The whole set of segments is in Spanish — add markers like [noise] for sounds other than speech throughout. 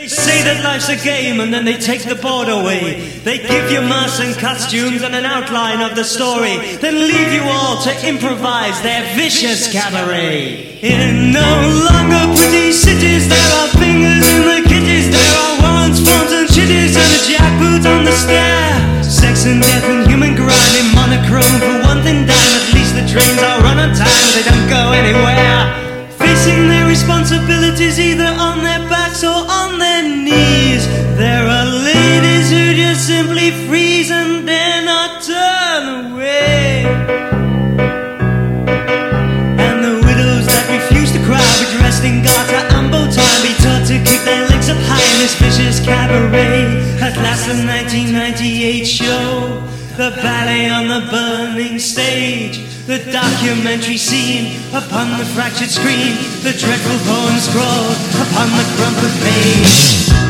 They say that life's a game and then they take the board away. They give you masks and costumes and an outline of the story, then leave you all to improvise their vicious cabaret. In no longer pretty cities, there are fingers in the kitties, there are warrants, forms and chitties, and a jackboot on the stair. Sex and death and human grind in monochrome for one thing dime. At least the trains are run on time, they don't go anywhere. Facing their responsibilities either on their backs or on knees. There are ladies who just simply freeze and dare not turn away. And the widows that refuse to cry be dressed in garter and bow tie, be taught to kick their legs up high in this vicious cabaret. At last, the 1998 show. The ballet on the burning stage, the documentary scene upon the fractured screen, the dreadful poem scrawled upon the crumpled page.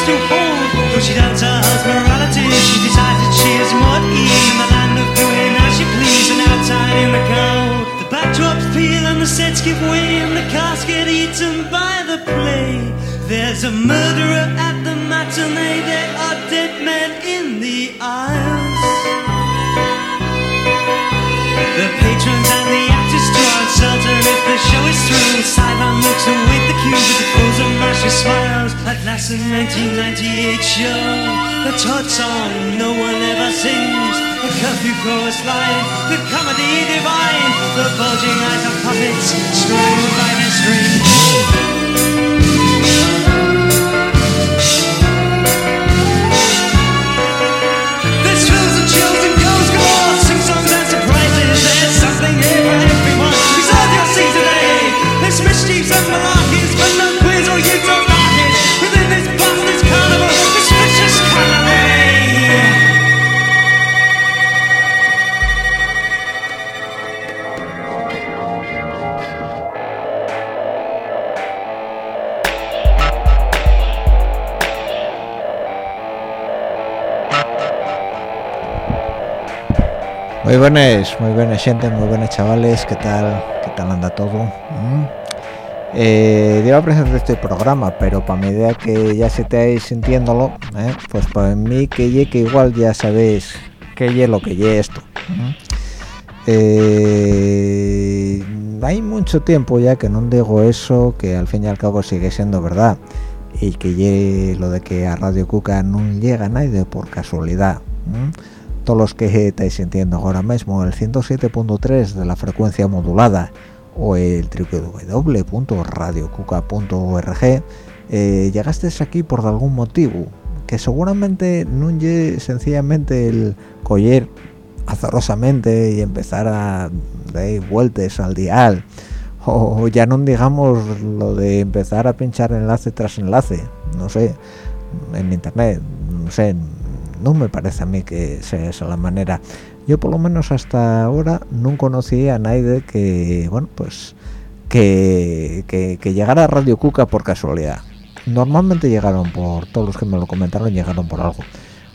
What she needs to hold. Though she doubts her husband's morality, she decides that she is more in the land of doing as she please and outside in the cold. The backdrops peel and the sets give way and the cast get eaten by the play. There's a murderer at the matinee, there are dead men in the aisles. The show is through. Sideline looks await the cue with the pose of mashy smiles. At last, the 1998 show, the Todd song no one ever sings. The curfew chorus line, the comedy divine, the bulging eyes of puppets strung by the strings. Muy buenas, muy buenas gente, muy buenas chavales, ¿qué tal? ¿Qué tal anda todo? ¿Mm? Eh, a presentar este programa, pero para medida que ya se estáis sintiéndolo, ¿eh? pues para mí que ye que igual ya sabéis que ye lo que ye esto. ¿Mm? Eh, hay mucho tiempo ya que no digo eso, que al fin y al cabo sigue siendo verdad, y que ye lo de que a Radio Cuca no llega nadie por casualidad. ¿Mm? Todos los que estáis sintiendo ahora mismo el 107.3 de la frecuencia modulada o el www.radiocuca.org eh, llegasteis aquí por algún motivo que seguramente no sencillamente el coger azarosamente y empezar a dar vueltas al dial o ya no digamos lo de empezar a pinchar enlace tras enlace no sé en internet no sé no me parece a mí que sea esa la manera. Yo por lo menos hasta ahora no conocía a nadie que bueno pues que, que, llegara a Radio Cuca por casualidad. Normalmente llegaron por todos los que me lo comentaron llegaron por algo.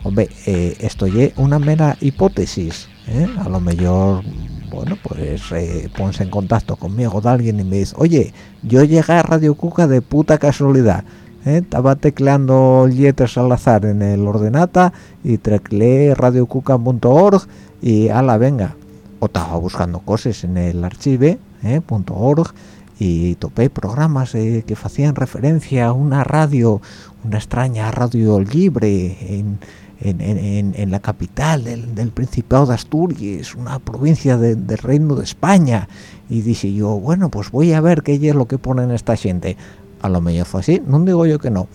Hombre eh, esto es una mera hipótesis ¿eh? a lo mejor bueno pues eh, ponse en contacto conmigo de alguien y me dice oye yo llegué a Radio Cuca de puta casualidad ¿eh? estaba tecleando letras al azar en el ordenata y tecleé radiocuca.org y ala venga o estaba buscando cosas en el archive.org y topé programas que hacían referencia a una radio, una extraña radio libre en, en, la capital del, Principado de Asturias, una provincia del Reino de España. Y dije yo, bueno, pues voy a ver qué es lo que ponen esta gente. A lo mejor fue así, no digo yo que no.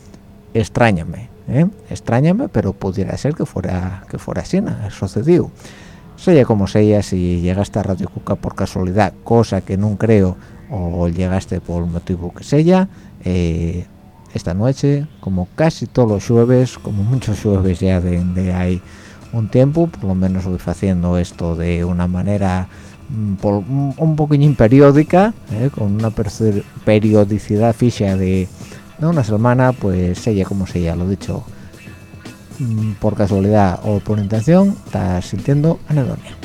Extrañame, ¿eh? extrañame, pero pudiera ser que fuera que fuera así, sucedió. Sea como sea, si llegaste a Radio Cuca por casualidad, cosa que no creo, o llegaste por un motivo que sea, eh, esta noche, como casi todos los jueves, como muchos jueves ya de, hay un tiempo, por lo menos voy haciendo esto de una manera mm, un, un poquillo periódica, eh, con una periodicidad fija de, una semana, pues sella como sella, lo dicho, mm, por casualidad o por intención, estás sintiendo anedonia.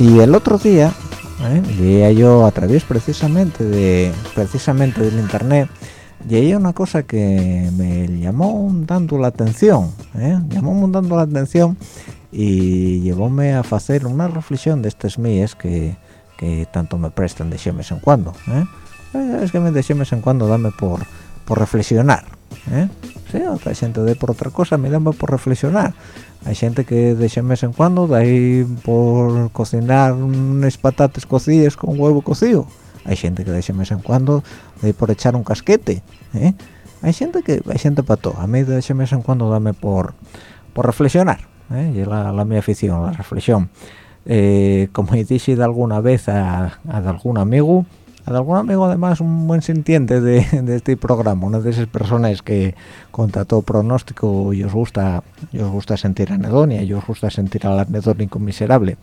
Y el otro día ¿eh? yo a través precisamente de precisamente del internet y una cosa que me llamó un tanto la atención ¿eh? llamó un tanto la atención y llevóme a hacer una reflexión de estas mías que, que tanto me prestan de vez en cuando ¿eh? es que me de vez en cuando dame por por reflexionar ¿eh? sí, otra gente de por otra cosa me dame por reflexionar hay gente que de vez en cuando de ahí por cocinar unas patatas cocidas con huevo cocido hay gente que de vez en cuando de por echar un casquete ¿eh? hay gente que hay gente para todo a mí de vez en cuando dame por por reflexionar ¿eh? y la, la mi afición la reflexión eh, como dije de alguna vez a, a algún amigo algún amigo además un buen sintiente de, este programa una de esas personas que contra todo pronóstico y os gusta os gusta sentir anedonia y os gusta sentir al anedónico miserable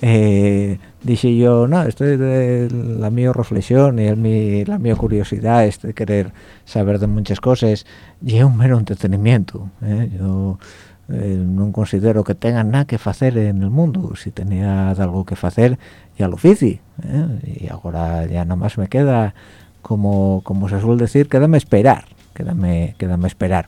eh, dije yo no estoy de la mi reflexión y el mi, la mi curiosidad es de querer saber de muchas cosas y es un mero entretenimiento ¿eh? yo eh, no considero que tenga nada que hacer en el mundo. Si tenía algo que hacer ya lo hice ¿eh? y ahora ya nada más me queda como como se suele decir quédame esperar quédame quédame esperar.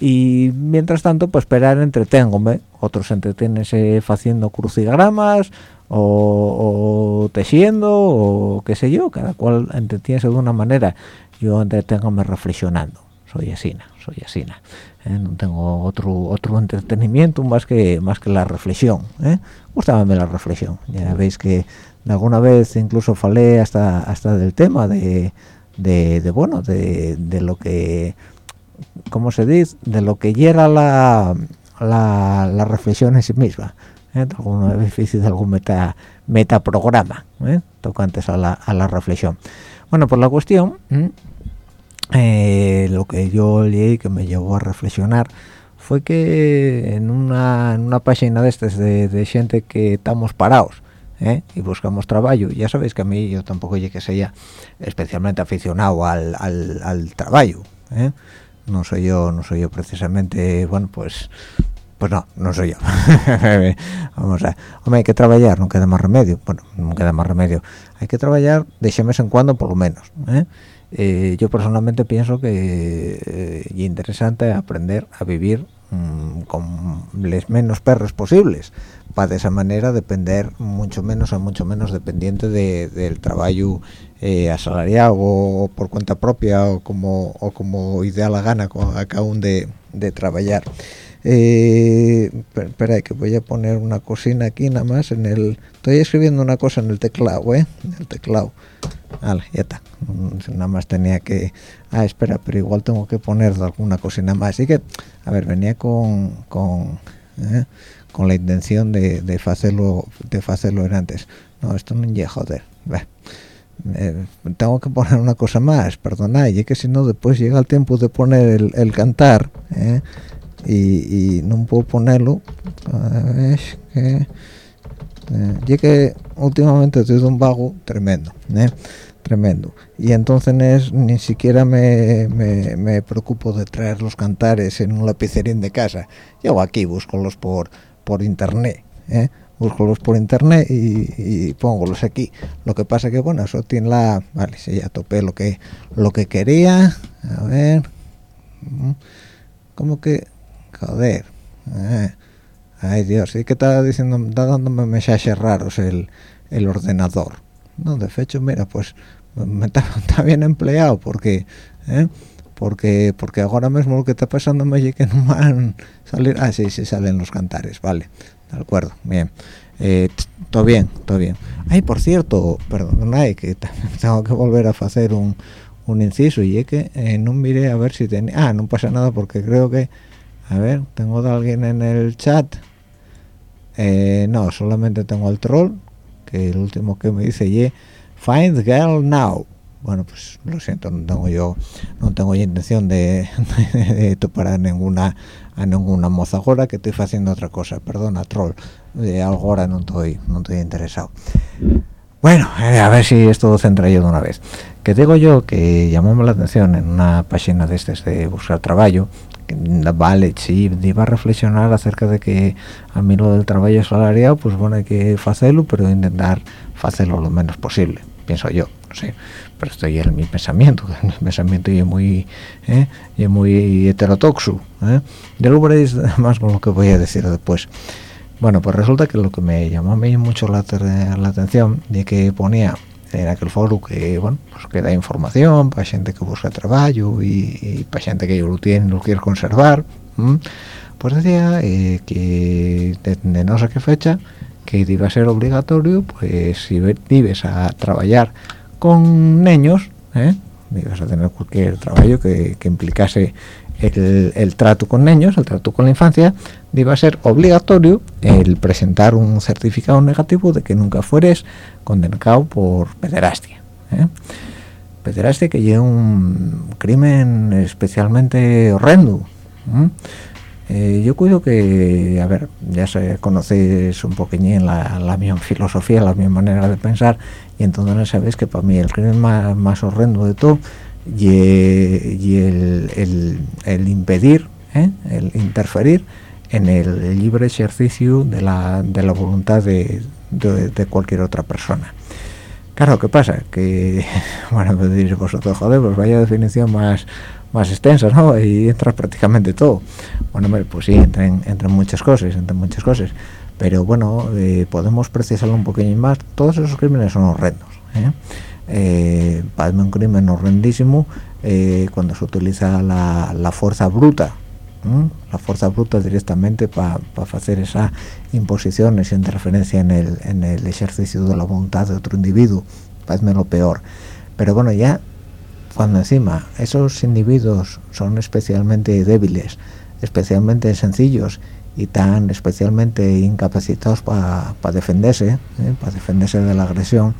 Y mientras tanto pues esperar entreténgome otros entretienense haciendo crucigramas o, o tejiendo o qué sé yo cada cual entretiene de una manera. Yo entreténgome reflexionando. Soy asina soy asina ¿eh? no tengo otro otro entretenimiento más que más que la reflexión ¿eh? la reflexión ya veis que alguna vez incluso falé hasta hasta del tema de, de, bueno de, de, lo que cómo se dice de lo que llega la, la, la reflexión en sí misma ¿eh? alguna vez de algún meta metaprograma ¿eh? tocantes a la, a la reflexión bueno por la cuestión eh, lo que yo leí que me llevó a reflexionar fue que en una, en una página de estas de, de gente que estamos parados ¿eh? y buscamos trabajo ya sabéis que a mí yo tampoco llegué que sea especialmente aficionado al, al, al trabajo ¿eh? no soy yo no soy yo precisamente bueno pues pues no, no soy yo. [laughs] Vamos a, hombre, hay que trabajar, no queda más remedio. Bueno, no queda más remedio. Hay que trabajar de vez en cuando, por lo menos. ¿eh? Eh, yo personalmente pienso que eh, es interesante aprender a vivir mm, con los menos perros posibles. Para de esa manera depender mucho menos o mucho menos dependiente del trabajo eh, asalariado o por cuenta propia o como o como idea la gana a cada uno de, de trabajar. Eh, espera que voy a poner una cocina aquí nada más en el estoy escribiendo una cosa en el teclado eh en el teclado vale ya está. Nada más tenía que ah espera pero igual tengo que poner alguna cocina más. Así que a ver venía con con eh, con la intención de, de hacerlo de hacerlo antes. No esto no llega joder. Eh, tengo que poner una cosa más perdona y que si no después llega el tiempo de poner el, cantar ¿eh? y, no puedo ponerlo. Es que eh, que últimamente estoy de un vago tremendo ¿eh? tremendo. Y entonces ni siquiera me, me, preocupo de traer los cantares en un lapicerín de casa. Yo aquí busco los por por internet ¿eh? buscolos por internet y, y póngolos aquí. Lo que pasa que bueno eso tiene la vale si ya topé lo que lo que quería. A ver. Como que joder eh, ay dios sí que está diciendo está dándome mensajes raros el, el ordenador no de hecho mira pues me está, [laughs] está bien empleado porque ¿eh? porque porque ahora mismo lo que está pasando me que no van a salir ah sí sí salen los cantares vale de acuerdo bien. Eh, todo bien todo bien. Ay por cierto perdón ay que [laughs] tengo que volver a hacer un, un inciso y es que eh, no miré a ver si tenía ah no pasa nada porque creo que a ver tengo de alguien en el chat eh, no solamente tengo al troll que el último que me dice y find girl now bueno pues lo siento no tengo yo no tengo yo intención de, [laughs] de, topar a ninguna a ninguna moza ahora que estoy haciendo otra cosa. Perdona troll de algo ahora no estoy no estoy interesado. Bueno eh, a ver si esto centra yo de una vez. Que digo yo que llamó la atención en una página de este de buscar trabajo vale sí iba a reflexionar acerca de que a mí lo del trabajo salarial pues bueno hay que hacerlo pero intentar hacerlo lo menos posible pienso yo no sé pero estoy en mi pensamiento [laughs] mi pensamiento y es muy ¿eh? y muy heterotoxo ¿eh? ya lo veréis [laughs] más con lo que voy a decir después bueno pues resulta que lo que me llamó a mí mucho la, la atención de que ponía en aquel foro que bueno pues que da información para gente que busca trabajo y, y para gente que lo tiene lo quiere conservar pues decía eh, que de, no sé qué fecha que iba a ser obligatorio pues si vives a trabajar con niños ¿eh? ibas a tener cualquier trabajo que implicase el, trato con niños, el trato con la infancia, iba a ser obligatorio el presentar un certificado negativo de que nunca fueres condenado por pederastia. ¿eh? Pederastia que lleva un crimen especialmente horrendo. ¿eh? Eh, yo cuido que, a ver, ya se conocéis un poquillín la, la mi filosofía, la mi manera de pensar, y entonces sabéis que para mí el crimen más horrendo de todo y, y el, el, el, impedir, ¿eh? el interferir en el libre ejercicio de la, de la voluntad de, de, de, cualquier otra persona. Claro, ¿qué pasa? Que, [laughs] bueno, me diréis vosotros, joder, pues vaya definición más más extensa, ¿no? Y entra prácticamente todo. Bueno, pues sí, entran, entran muchas cosas, entran muchas cosas. Pero bueno, eh, podemos precisarlo un poquillo más. Todos esos crímenes son horrendos. ¿eh? Eh, un crimen horrendísimo eh, cuando se utiliza la, la fuerza bruta. La fuerza bruta directamente para pa hacer esa imposición, esa interferencia en el, en el ejercicio de la voluntad de otro individuo. Parece lo peor. Pero bueno, ya cuando encima esos individuos son especialmente débiles, especialmente sencillos y tan especialmente incapacitados para pa defenderse, ¿eh? para defenderse de la agresión,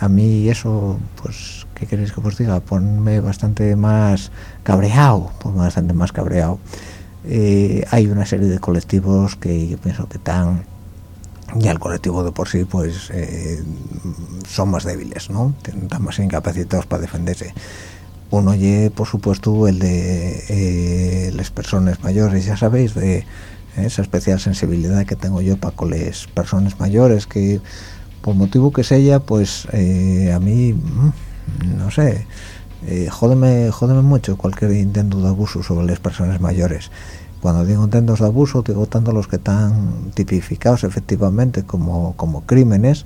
a mí eso, pues, ¿qué queréis que os diga? Ponme bastante más cabreado, pues bastante más cabreado. Eh, hay una serie de colectivos que yo pienso que están ya el colectivo de por sí pues eh, son más débiles no están más incapacitados para defenderse uno y por supuesto el de eh, las personas mayores ya sabéis de eh, esa especial sensibilidad que tengo yo para con las personas mayores que por motivo que sea pues eh, a mí mm, no sé eh, jódeme, jódeme mucho cualquier intento de abuso sobre las personas mayores cuando digo intentos de abuso digo tanto los que están tipificados efectivamente como, como crímenes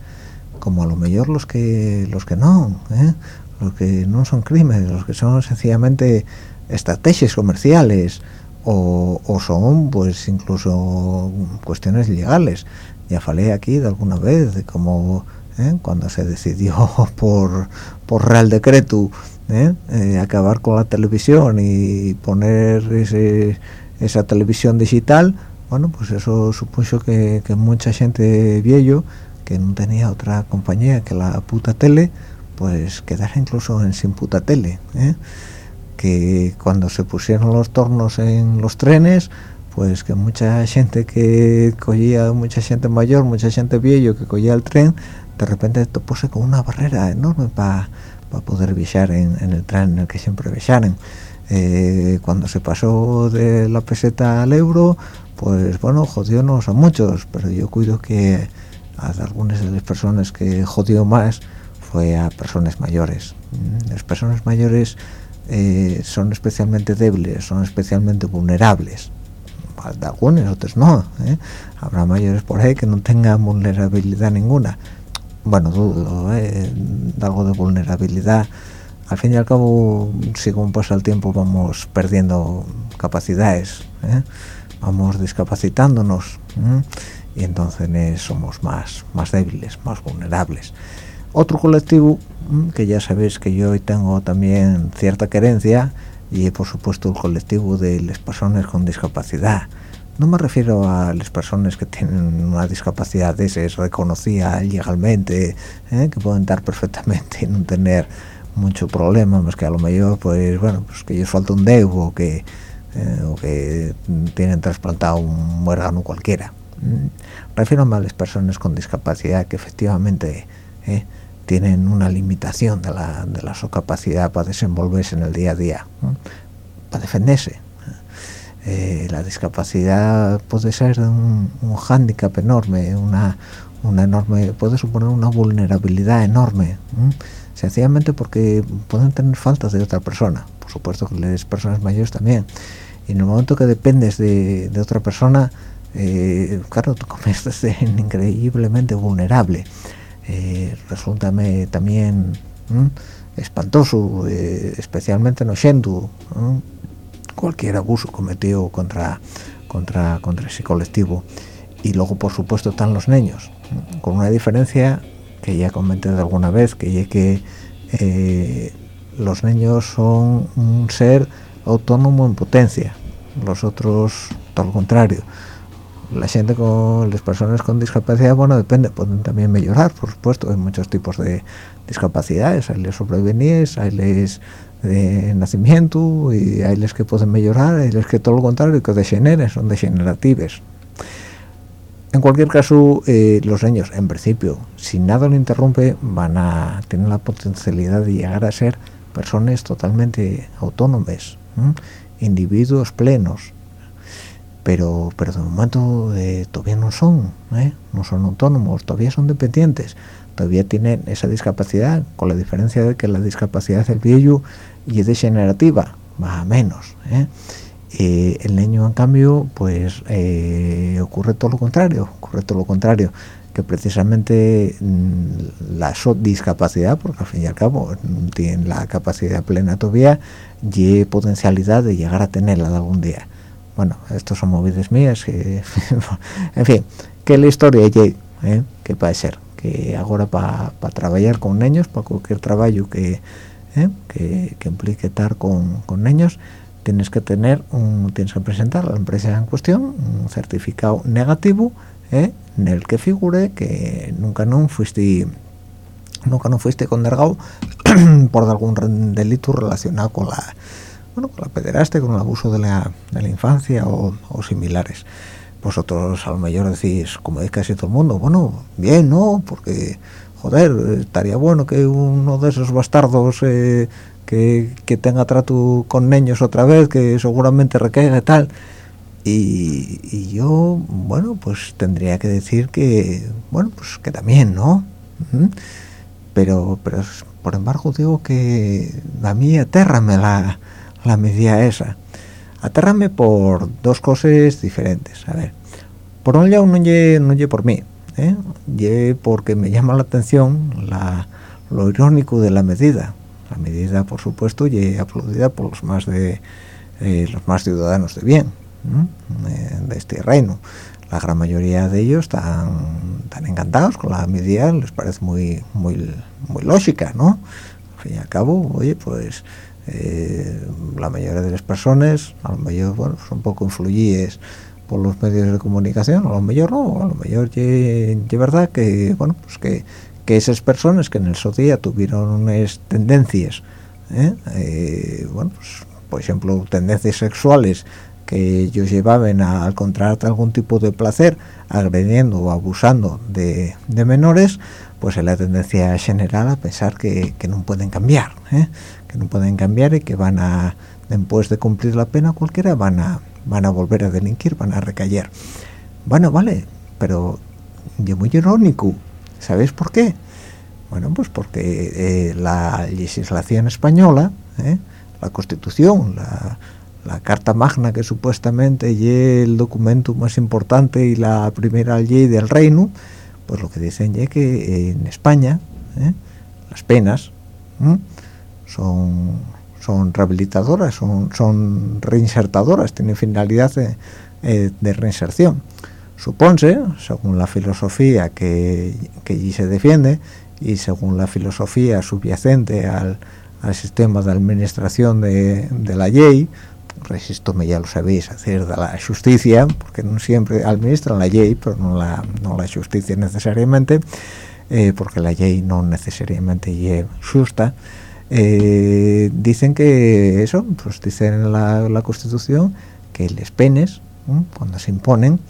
como a lo mejor los que los que no ¿eh? los que no son crímenes los que son sencillamente estrategias comerciales o, o son pues incluso cuestiones legales ya falé aquí de alguna vez de cómo ¿eh? cuando se decidió [laughs] por por real decreto ¿eh? Eh, acabar con la televisión y poner esa televisión digital bueno pues eso supuso que, que, mucha gente viejo que no tenía otra compañía que la puta tele pues quedara incluso en sin puta tele que cuando se pusieron los tornos en los trenes pues que mucha gente que cogía mucha gente mayor mucha gente viejo que cogía el tren de repente topóse con una barrera enorme para pa poder viajar en, el tren en el que siempre viajaran eh, cuando se pasó de la peseta al euro pues bueno jodiónos a muchos pero yo cuido que a algunas de las personas que jodió más fue a personas mayores. Mm, las personas mayores eh, son especialmente débiles son especialmente vulnerables algunos otros no ¿eh? habrá mayores por ahí que no tengan vulnerabilidad ninguna bueno dudo ¿eh? algo de vulnerabilidad al fin y al cabo según pasa el tiempo vamos perdiendo capacidades ¿eh? vamos discapacitándonos y entonces somos más más débiles más vulnerables otro colectivo que ya sabéis que yo hoy tengo también cierta querencia y por supuesto el colectivo de las personas con discapacidad no me refiero a las personas que tienen una discapacidad de ese reconocida legalmente ¿eh? que pueden estar perfectamente y no tener mucho problema más que a lo mejor pues bueno pues que ellos falta un dedo o que eh, o que tienen trasplantado un órgano cualquiera mm, refiero a las personas con discapacidad que efectivamente ¿eh? Tienen una limitación de la, de la su capacidad para desenvolverse en el día a día para defenderse. Eh, la discapacidad puede ser un, un hándicap enorme una una enorme puede suponer una vulnerabilidad enorme sencillamente porque pueden tener faltas de otra persona. Por supuesto que las personas mayores también. Y en el momento que dependes de, otra persona eh, claro tú [laughs] conviertes en increíblemente vulnerable eh, también espantoso eh, especialmente no siendo cualquier abuso cometido contra contra contra ese colectivo. Y luego por supuesto están los niños con una diferencia que ya comenté de alguna vez, que es que eh, los niños son un ser autónomo en potencia, los otros todo lo contrario. La gente con las personas con discapacidad, bueno, depende, pueden también mejorar, por supuesto, hay muchos tipos de discapacidades, hay les sobrevenies, hay les de nacimiento y hay les que pueden mejorar, hay les que todo lo contrario, que degeneren, son degenerativas. En cualquier caso eh, los niños en principio si nada lo interrumpe van a tener la potencialidad de llegar a ser personas totalmente autónomas individuos plenos pero pero de momento eh, todavía no son ¿eh? no son autónomos todavía son dependientes. Todavía tienen esa discapacidad con la diferencia de que la discapacidad del viejo y es degenerativa más o menos eh, el niño en cambio pues eh, ocurre todo lo contrario ocurre todo lo contrario que precisamente mm, la discapacidad porque al fin y al cabo tiene la capacidad plena todavía y potencialidad de llegar a tenerla algún día bueno estos son movidas mías [laughs] en fin que la historia ¿eh? que puede ser que ahora para trabajar con niños para cualquier trabajo que, que, implique estar con, con niños tienes que tener tienes que presentar a la empresa en cuestión un certificado negativo ¿eh? en el que figure que nunca no fuiste nunca no fuiste condenado [clears throat] por algún delito relacionado con la bueno con la pederastia con el abuso de la, de la infancia o, similares vosotros a lo mejor decís como dice casi todo el mundo bueno bien no porque joder estaría bueno que uno de esos bastardos eh, que, tenga trato con niños otra vez, que seguramente recaiga y tal. Y, yo, bueno, pues tendría que decir que, bueno, pues que también, ¿no? Pero, pero por embargo digo que a mí atérrame la, la medida esa. Atérrame por dos cosas diferentes. A ver, por un lado no lle, por mí, ¿eh? porque me llama la atención la, lo irónico de la medida la medida por supuesto y aplaudida por los más de eh, los más ciudadanos de bien de, este reino la gran mayoría de ellos están, tan encantados con la medida les parece muy muy muy lógica no al fin y al cabo oye pues eh, la mayoría de las personas a lo mejor bueno son poco influyentes por los medios de comunicación a lo mejor no a lo mejor es verdad que bueno pues que que esas personas que en el su día tuvieron unas tendencias, ¿eh? Eh, bueno, pues, por ejemplo, tendencias sexuales que ellos llevaban a, encontrar algún tipo de placer agrediendo o abusando de, menores, pues es la tendencia general a pensar que, no pueden cambiar, ¿eh? que no pueden cambiar y que van a después de cumplir la pena cualquiera van a van a volver a delinquir van a recaer bueno vale pero yo muy irónico ¿sabéis por qué? bueno pues porque eh, la legislación española ¿eh? la constitución la, la carta magna que supuestamente es el documento más importante y la primera ley del reino pues lo que dicen es que en España ¿eh? las penas son son rehabilitadoras son, son reinsertadoras tienen finalidad de, eh, de reinserción supónse según la filosofía que, que allí se defiende y según la filosofía subyacente al, al sistema de administración de, de la ley me ya lo sabéis, hacer de la justicia, porque no siempre administran la ley, pero no la, no la justicia necesariamente, eh, porque la ley no necesariamente es justa, eh, dicen que eso, pues dicen en la, la Constitución que les penes, cuando se imponen,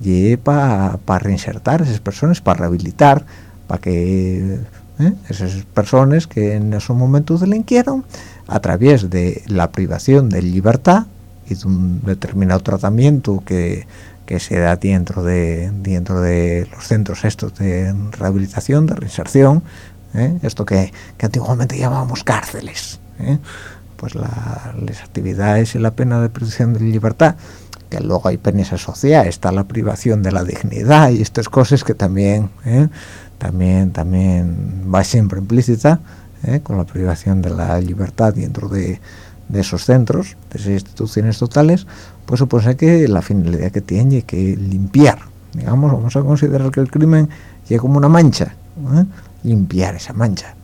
y para reinsertar a esas personas, para rehabilitar, para que ¿eh? esas personas que en esos momentos delinquieron a través de la privación de libertad y de un determinado tratamiento que, que se da dentro de dentro de los centros estos de rehabilitación, de reinserción, ¿eh? esto que, que, antiguamente llamábamos cárceles, ¿eh? pues las actividades y la pena de privación de libertad, que luego hay penas asociadas, está la privación de la dignidad y estas cosas que también también también va siempre implícita ¿eh? con la privación de la libertad dentro de, de, esos centros, de esas instituciones totales, pues supone que la finalidad que tiene que limpiar, digamos, vamos a considerar que el crimen llega como una mancha, ¿eh? limpiar esa mancha.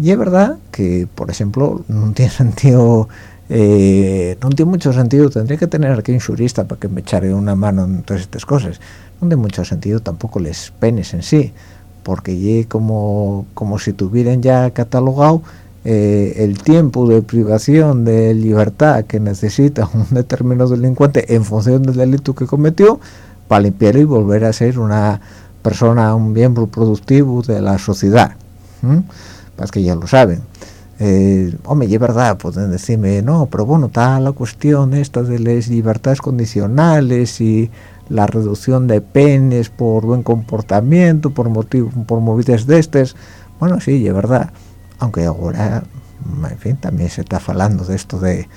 Y es verdad que, por ejemplo, no tiene [laughs] sentido, eh, no tiene mucho sentido, tendría que tener aquí un jurista para que me echara una mano en todas estas cosas, no tiene mucho sentido tampoco les penes en sí, porque ye como, como si tuvieran ya catalogado eh, el tiempo de privación de libertad que necesita [laughs] un determinado delincuente en función del delito que cometió para limpiarlo y volver a ser una persona, un miembro productivo de la sociedad. Pues que ya lo saben. Eh, hombre, y es verdad, pueden decirme, no, pero bueno, está la cuestión esta de las libertades condicionales y la reducción de penes por buen comportamiento, por motivos, por movidas de estos. Bueno, sí, es verdad. Aunque ahora, también se está hablando de esto de,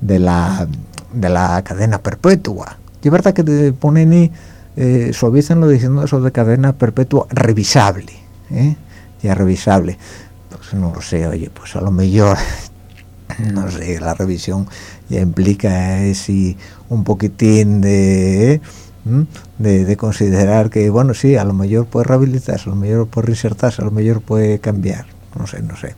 de, la, de la cadena perpetua. Es verdad que te ponen y eh, suavizan lo diciendo eso de cadena perpetua revisable. ¿eh? Ya revisable. Pues no lo sé, oye, pues a lo mejor, [laughs] no sé, la revisión ya implica eh, si un poquitín de... de, considerar que, bueno, sí, a lo mejor puede rehabilitarse, a lo mejor puede reinsertarse, a lo mejor puede cambiar, no sé, no sé.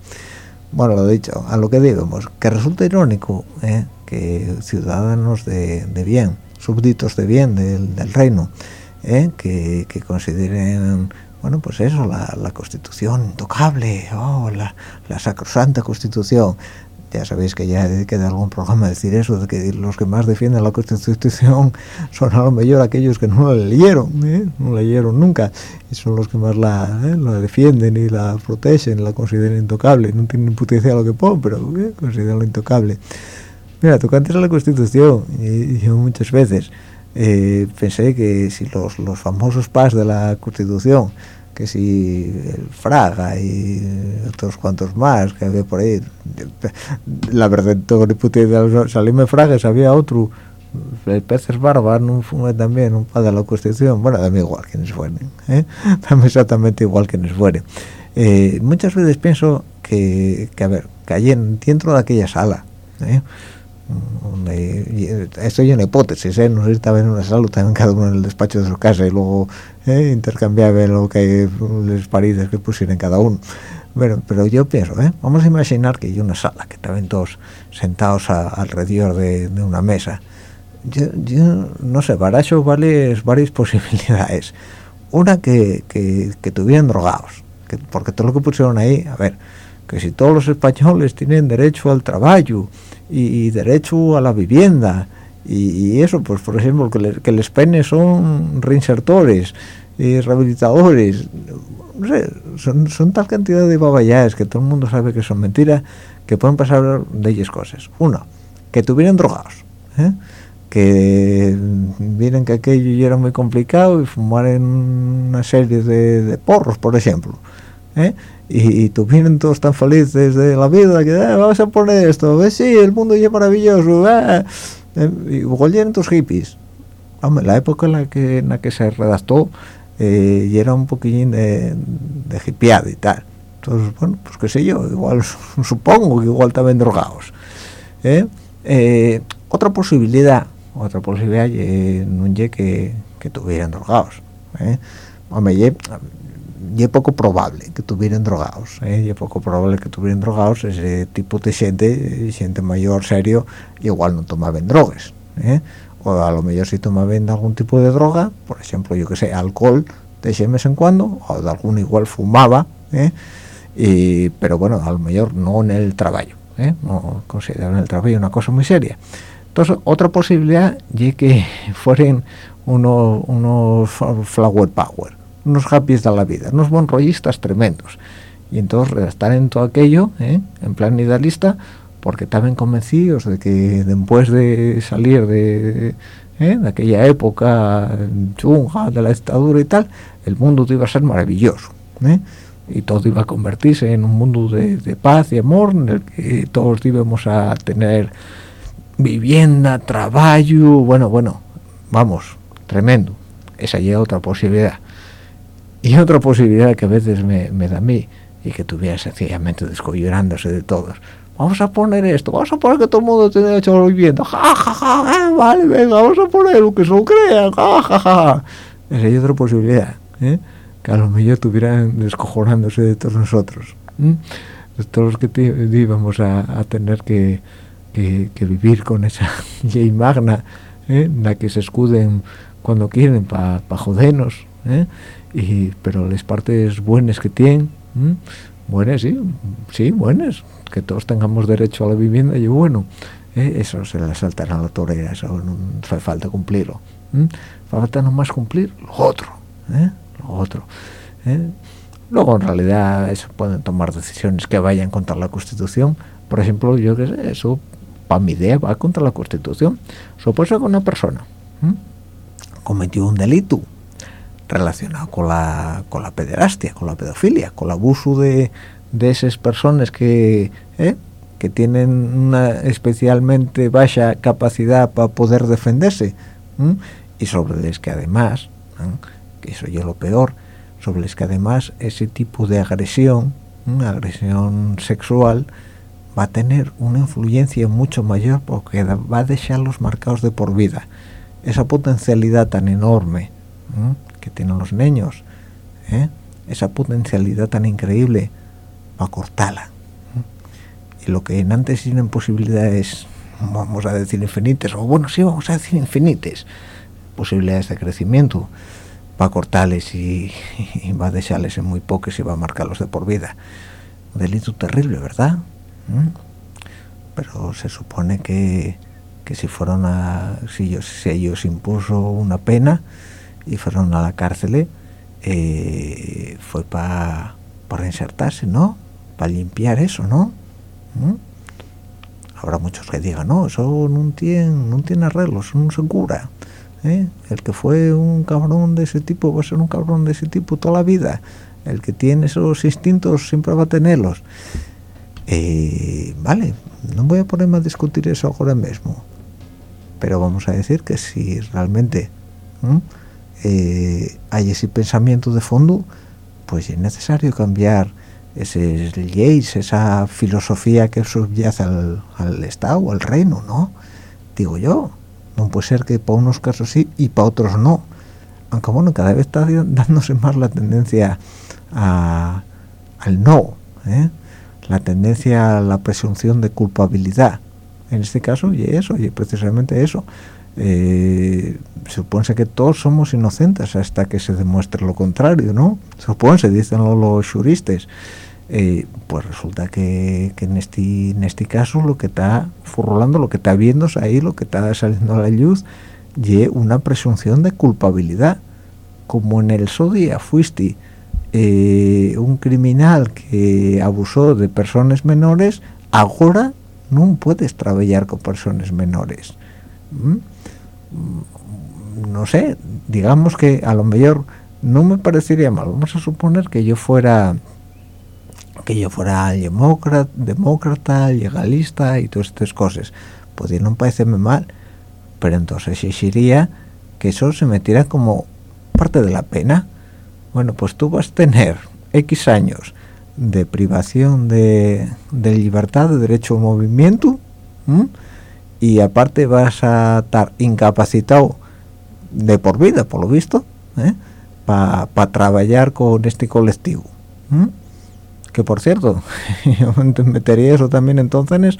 Bueno, lo dicho, a lo que digamos, que resulta irónico ¿eh? que ciudadanos de, bien, súbditos de bien del, reino, ¿eh? que, consideren bueno, pues eso, la, constitución intocable, oh, la, la sacrosanta constitución, ya sabéis que ya queda algún programa decir eso, de que los que más defienden la Constitución [laughs] son a lo mejor aquellos que no la leyeron, ¿eh? no la leyeron nunca, y son los que más la, ¿eh? la defienden y la protegen, la consideran intocable, no tienen potencia lo que ponen, pero ¿eh? consideran intocable. Mira, tocante a la Constitución, y yo muchas veces eh, pensé que si los, los famosos pas de la Constitución que si el Fraga y otros cuantos más que había por ahí. La verdad todo ni puta idea salíme Fraga había otro el peces barba no fue también un padre de la constitución. Bueno también igual quienes fueren ¿eh? [laughs] también exactamente igual quienes fueren. Eh, muchas veces pienso que, que a ver que allí dentro de aquella sala ¿eh? Esto es hipótesis, ¿eh? no sé si estaba en una sala, también cada uno en el despacho de su casa y luego ¿eh? intercambiaba lo que les parides que pusieran cada uno. Pero yo pienso, ¿eh? vamos a imaginar que hay una sala, que estaban todos sentados alrededor de, una mesa. Yo, no sé, barajo varias, varias [laughs] posibilidades. Una que, que, tuvieran drogados, que, porque todo lo que pusieron ahí, a ver, que si todos los españoles tienen derecho al trabajo, y, derecho a la vivienda y, eso pues por ejemplo que, que les penes son reinsertores y rehabilitadores no sé, son, son tal cantidad de babayas que todo el mundo sabe que son mentiras que pueden pasar de ellas cosas uno que tuvieran drogados ¿eh? que vieran que aquello era muy complicado y fumaran una serie de, porros por ejemplo ¿eh? Y, tuvieran todos tan felices de la vida que ah, vamos a poner esto ves sí el mundo ya es maravilloso ah". y volvieron tus hippies Hombre, la época en la que en la que se redactó eh, y era un poquillín de, de hippieado y tal entonces bueno pues qué sé yo igual [laughs] supongo que igual también drogados ¿eh? Eh, otra posibilidad otra posibilidad no es que, que tuvieran drogados ¿eh? hombre y poco probable que tuvieran drogados ¿eh? y poco probable que tuvieran drogados ese tipo de gente gente mayor serio igual no tomaban drogas ¿eh? o a lo mejor si tomaban algún tipo de droga por ejemplo yo que sé alcohol de mes en cuando o de algún igual fumaba ¿eh? y, pero bueno a lo mejor no en el trabajo ¿eh? no consideran el trabajo una cosa muy seria entonces otra posibilidad es que [laughs] fueran unos, unos flower power unos happy de la vida unos bonrollistas tremendos y entonces estar en todo aquello ¿eh? en plan idealista porque estaban convencidos de que después de salir de, ¿eh? de aquella época chunga de la dictadura y tal el mundo iba a ser maravilloso ¿eh? y todo iba a convertirse en un mundo de, paz y amor en el que todos íbamos a tener vivienda, trabajo, bueno, bueno, vamos, tremendo. Esa ya otra posibilidad. Y otra posibilidad que a veces me, da a mí y que tuviera sencillamente descollorándose de todos. Vamos a poner esto, vamos a poner que todo el mundo tiene derecho a la vivienda. Ja, ja, ja, vale, venga, vamos a poner lo que se lo crean. Ja, ja, ja. Esa es otra posibilidad. ¿eh? que a lo mejor estuvieran descojonándose de todos nosotros de todos los que íbamos a, tener que, vivir con esa [laughs] ley magna ¿eh? la que se escuden cuando quieren para pa jodernos ¿eh? Y pero las partes buenas que tienen buenas sí sí buenas que todos tengamos derecho a la vivienda y bueno ¿eh? eso se le saltará a la torera eso no hace falta cumplirlo falta nomás cumplir lo otro ¿eh? otro. ¿eh? Luego, en realidad, eso pueden tomar decisiones que vayan contra la Constitución. Por ejemplo, yo que sé, eso, para mi idea, va contra la Constitución. Supuesto que una persona cometió un delito relacionado con la, con la pederastia, con la pedofilia, con el abuso de, de esas personas que, ¿eh? que tienen una especialmente baja capacidad para poder defenderse y sobre las que además que eso es lo peor, sobre los que además ese tipo de agresión, agresión sexual, va a tener una influencia mucho mayor porque va a dejarlos marcados de por vida. Esa potencialidad tan enorme que tienen los niños, ¿eh? esa potencialidad tan increíble, va a cortarla. Y lo que antes tienen posibilidades, vamos a decir infinitas, o bueno, sí, vamos a decir infinitas, posibilidades de crecimiento, va a cortarles y, va a dejarles en muy pocos y va a marcarlos de por vida. Delito terrible, ¿verdad? ¿Mm? Pero se supone que, que si fueron si ellos, si ellos impuso una pena y fueron a la cárcel, eh, fue para para insertarse, ¿no? Para limpiar eso, ¿no? ¿Mm? Habrá muchos que digan, no, eso no tiene, no tiene arreglo, eso no se cura. ¿eh? el que fue un cabrón de ese tipo va a ser un cabrón de ese tipo toda la vida el que tiene esos instintos siempre va a tenerlos eh, vale no voy a ponerme a discutir eso ahora mismo pero vamos a decir que si realmente eh, hay ese pensamiento de fondo pues es necesario cambiar ese leyes, esa filosofía que subyace al, al Estado, al reino, ¿no? Digo yo, no puede ser que para unos casos sí y para otros no aunque bueno cada vez está dándose más la tendencia al no ¿eh? la tendencia a la presunción de culpabilidad en este caso y eso y precisamente eso eh, que todos somos inocentes hasta que se demuestre lo contrario no supone dicen los juristas eh, pues resulta que, en este en este caso lo que está furrolando lo que está viendo ahí lo que está saliendo a la luz y una presunción de culpabilidad. Como en el día fuiste eh, un criminal que abusó de personas menores ahora no puedes trabajar con personas menores no sé digamos que a lo mejor no me parecería mal. Vamos a suponer que yo fuera que yo fuera demócrata, legalista y todas estas cosas. Podría no parecerme mal pero entonces exigiría que eso se metiera como parte de la pena. Bueno pues tú vas a tener x años de privación de, libertad de derecho a movimiento y aparte vas a estar incapacitado de por vida por lo visto ¿eh? para trabajar con este colectivo que por cierto [laughs] yo metería eso también entonces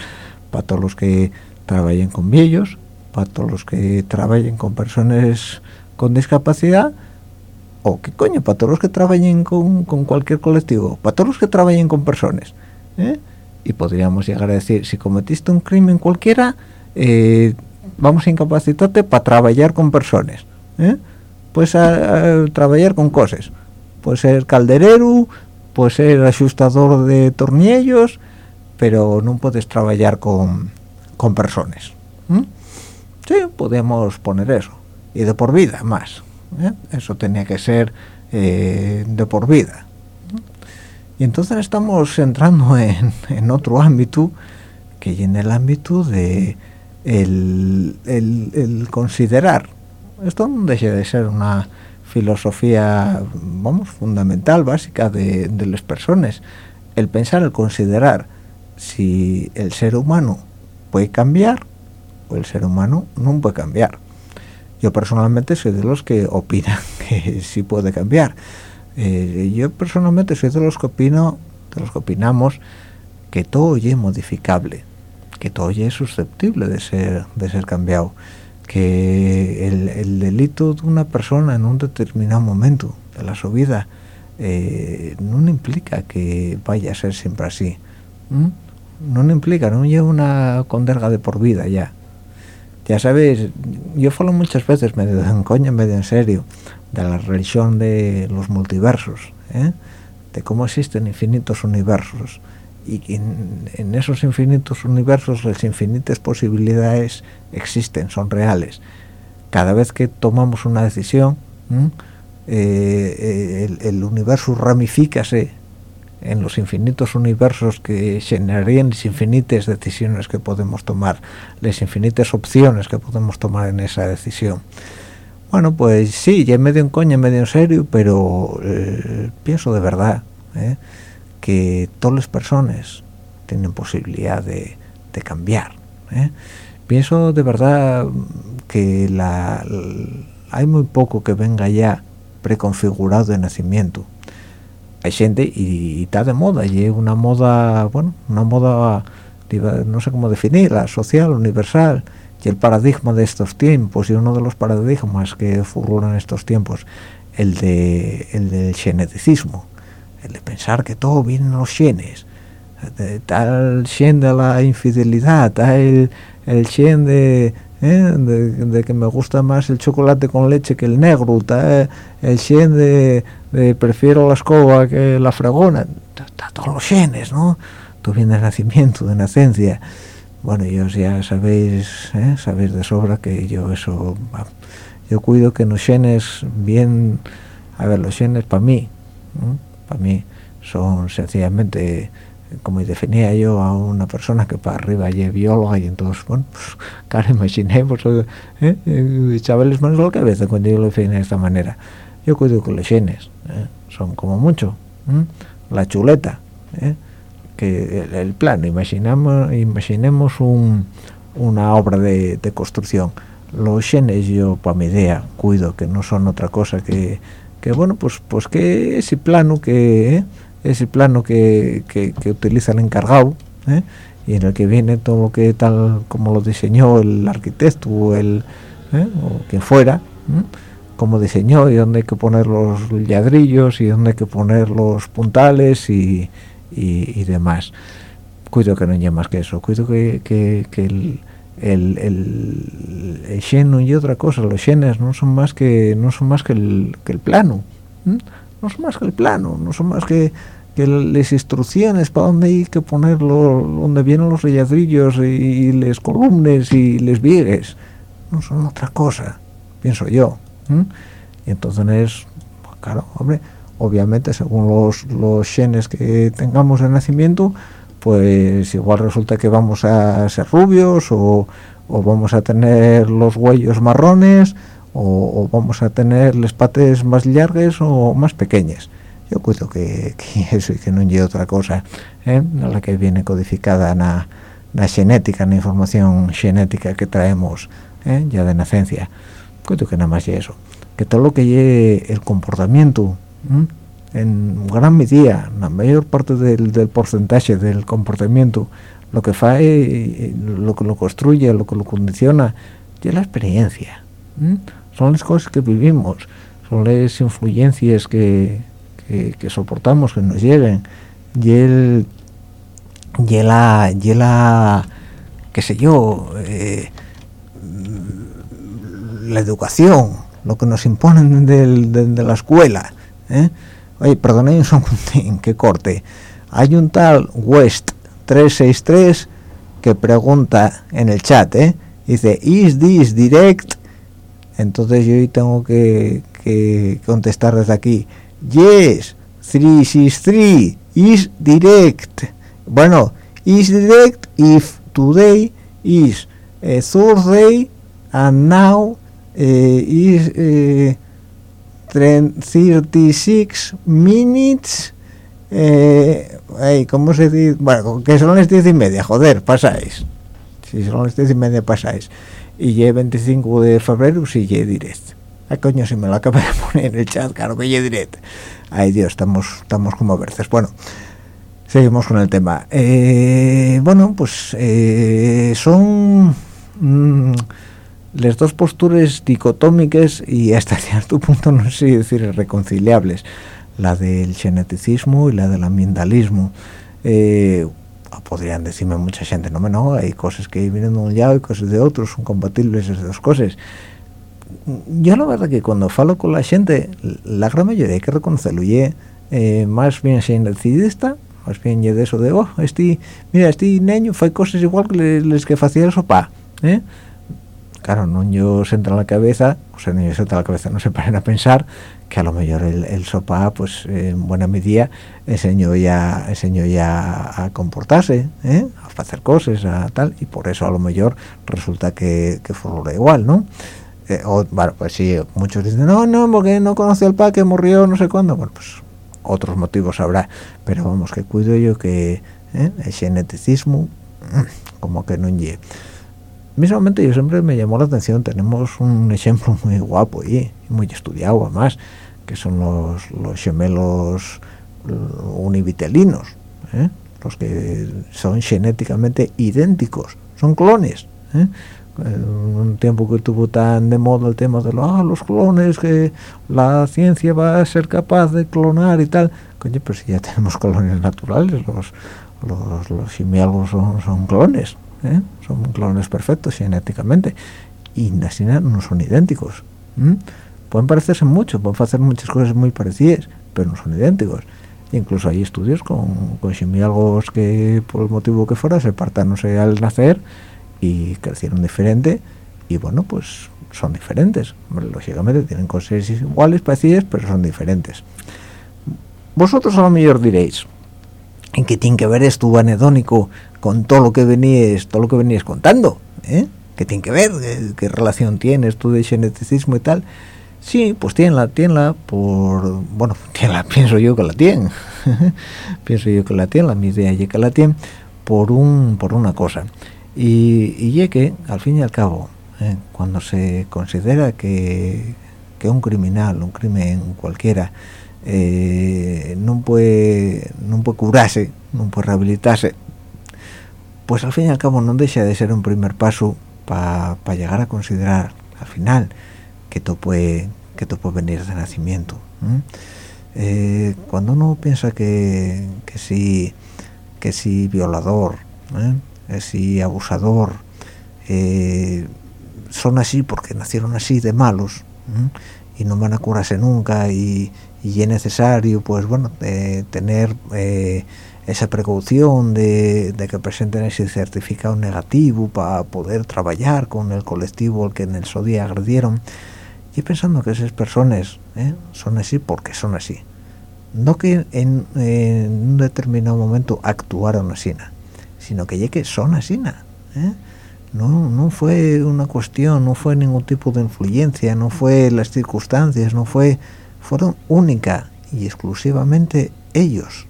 para todos los que trabajen con viejos para todos los que trabajen con personas con discapacidad o qué coño, para todos los que trabajen con, cualquier colectivo, para todos los que trabajen con personas. ¿eh? Y podríamos llegar a decir, si cometiste un crimen cualquiera, eh, vamos a incapacitarte para trabajar con personas. ¿eh? Pues a, trabajar con cosas. Puede ser calderero, puede ser ajustador de tornillos, pero no puedes trabajar con, con personas. Sí, podemos poner eso. Y de por vida, más. ¿eh? Eso tenía que ser eh, de por vida. Y entonces estamos entrando en, en, otro ámbito, que en el ámbito de el, el, considerar. Esto no deja de ser una filosofía, vamos, fundamental, básica de, de las personas. El pensar, el considerar si el ser humano puede cambiar o el ser humano no puede cambiar. Yo personalmente soy de los que opinan [laughs] que sí puede cambiar. Eh, yo personalmente soy de los que opino, de los que opinamos que todo es modificable, que todo es susceptible de ser de ser cambiado, que el, delito de una persona en un determinado momento de la su vida eh, no implica que vaya a ser siempre así. No implica, no lleva una conderga de por vida ya ya sabéis, yo falo muchas veces medio en coña, medio en serio, de la religión de los multiversos, ¿eh? de cómo existen infinitos universos y en, en, esos infinitos universos las infinitas posibilidades existen, son reales. Cada vez que tomamos una decisión, eh, eh, el, el, universo ramifícase en los infinitos universos que generarían las infinitas decisiones que podemos tomar, las infinitas opciones que podemos tomar en esa decisión. Bueno, pues sí, ya medio en coña, medio en serio, pero eh, pienso de verdad que todas las personas tienen posibilidad de, cambiar. Eh. Pienso de verdad que hay muy poco que venga ya preconfigurado de nacimiento hay gente y está de moda y una moda bueno una moda no sé cómo definirla social universal y el paradigma de estos tiempos y uno de los paradigmas que furlan estos tiempos el de el del geneticismo el de pensar que todo viene en los genes tal gen de la infidelidad tal el, gen de ¿eh? de, que me gusta más el chocolate con leche que el negro, el gen de, prefiero la escoba que la fregona, todos los genes, ¿no? Tú vienes de nacimiento, de nacencia. Bueno, yo ya sabéis, ¿eh? sabéis de sobra que yo eso, yo cuido que los genes bien, a ver, los genes para mí, para mí son sencillamente como definía yo a una persona que para arriba es bióloga y entonces, bueno, pues, [laughs] claro, imaginemos, ¿eh? eh chavales más la cabeza cuando yo lo definí de esta manera. Yo cuido que los genes, ¿eh? son como mucho, la chuleta, ¿eh? que el, plano, imaginamos, imaginemos un, una obra de, de, construcción. Los genes yo, para mi idea, cuido que no son otra cosa que, que bueno, pues, pues que ese plano que ese plano que, que, utiliza el encargado ¿eh? y en el que viene todo lo que tal como lo diseñó el arquitecto o el ¿eh? o quien fuera como diseñó y dónde hay que poner los ladrillos y dónde hay que poner los puntales y, y, demás cuido que no haya más que eso cuido que, que, el el, el, el y otra cosa los genes no son más que no son más que el, que el plano no son más que el plano, no son más que que las instrucciones para dónde hay que ponerlo, donde vienen los rayadrillos y, las columnas y les viegues, no son otra cosa, pienso yo. Y entonces, claro, hombre, obviamente según los, los que tengamos de nacimiento, pues igual resulta que vamos a ser rubios o, vamos a tener los huellos marrones o, vamos a tener las patas más largas o más pequeñas yo cuido que, [laughs] eso y que no lleve otra cosa ¿eh? la que viene codificada en la genética en la información genética que traemos ¿eh? ya de nacencia cuido que nada más y eso que todo lo que lleve el comportamiento en gran medida la mayor parte del, porcentaje del comportamiento lo que fae lo que lo construye lo que lo condiciona es la experiencia son las cosas que vivimos son las influencias que que, soportamos, que nos lleguen, y el, y la, y la, qué sé yo, eh, la educación, lo que nos imponen de, la escuela. ¿eh? Oye, perdonad un [laughs] que corte. Hay un tal West 363 que pregunta en el chat, ¿eh? dice, ¿Is this direct? Entonces yo tengo que, que contestar desde aquí yes 363 is direct bueno is direct if today is a Thursday and now uh, is uh, 36 minutes eh, ¿cómo se dice? bueno, que son las 10 y media, joder, pasáis si son las 10 y media pasáis y ya 25 de febrero si ya direct Ay, coño, si me lo acaba de poner en el chat, claro que yo diré. Ay, Dios, estamos, estamos como verces. Bueno, seguimos con el tema. Eh, bueno, pues eh, son mm, las dos posturas dicotómicas y hasta [laughs] cierto punto, no sé decir reconciliables, la del geneticismo y la del ambientalismo. Eh, podrían decirme mucha gente, no, no, hay cosas que vienen de un lado y cosas de otro, son compatibles esas dos cosas yo la verdad que cuando falo con la gente la gran mayoría hay que reconocerlo y eh, más bien sin decidista más bien de eso de oh este mira este niño fue cosas igual que les que hacía el sopa ¿eh? Claro no yo se entra en la cabeza o sea no se entra en la cabeza no se paren a pensar que a lo mejor el, el sopa pues en buena medida enseñó ya enseñó ya a comportarse ¿eh? a hacer cosas a tal y por eso a lo mejor resulta que, que igual no eh, bueno, pues sí, muchos dicen, no, no, porque no conoció al pa que murió no sé cuándo. Bueno, pues otros motivos habrá, pero vamos, que cuido yo que ¿eh? el geneticismo, como que no llegue. Mismamente yo siempre me llamó la atención, tenemos un ejemplo muy guapo y muy estudiado además, que son los, los gemelos univitelinos, ¿eh? los que son genéticamente idénticos, son clones. ¿eh? un tiempo que tuvo tan de moda el tema de los, ah, los clones, que la ciencia va a ser capaz de clonar y tal. Coño, pero si ya tenemos [laughs] clones naturales, los, los, los son clones, ¿eh? son clones perfectos genéticamente. Y así no son idénticos. Pueden parecerse mucho, pueden hacer muchas cosas muy parecidas, pero no son idénticos. incluso hay estudios con, con que, por el motivo que fuera, se partan, no sé, al nacer y crecieron diferente y bueno pues son diferentes lógicamente tienen cosas iguales parecidas pero son diferentes vosotros a lo mejor diréis en qué tiene que ver esto anedónico con todo lo que venías todo lo que venías contando ¿eh? qué tiene que ver ¿Qué, relación tiene esto de geneticismo y tal. Sí pues tiene la tiene por bueno [laughs] tiene la pienso yo que la tiene [laughs] pienso yo que la tiene la mi idea es que la tiene por un por una cosa. Y, y que, al fin y al cabo, eh, cuando se considera que, que, un criminal, un crimen cualquiera, eh, no puede no puede curarse, no puede rehabilitarse, pues al fin y al cabo no deja de ser un primer paso para llegar a considerar al final que todo puede que todo puede venir de nacimiento. Eh, cuando uno piensa que, que si que si violador, así abusador eh, son así porque nacieron así de malos y no van a curarse nunca y, es necesario pues bueno tener eh, esa precaución de, que presenten ese certificado negativo para poder trabajar con el colectivo al que en el día agredieron y pensando que esas personas ¿eh? son así porque son así no que en, un determinado momento actuaron así sino que ya que son así ¿eh? no, no fue una cuestión, no fue ningún tipo de influencia, no fue las circunstancias, no fue, fueron única y exclusivamente ellos,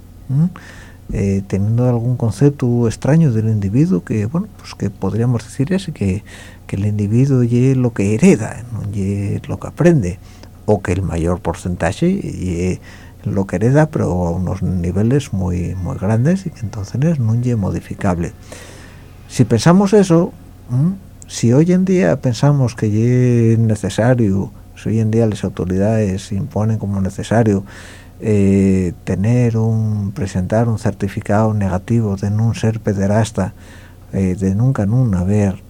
eh, teniendo algún concepto extraño del individuo que, bueno, pues que podríamos decir es que, que el individuo es lo que hereda, no es lo que aprende, o que el mayor porcentaje es lo que hereda, pero a unos niveles muy, muy grandes y que entonces no es modificable. Si pensamos eso. Si hoy en día pensamos que es necesario, si hoy en día las autoridades imponen como necesario eh, tener un presentar un certificado negativo de no ser pederasta, eh, de nunca nunca haber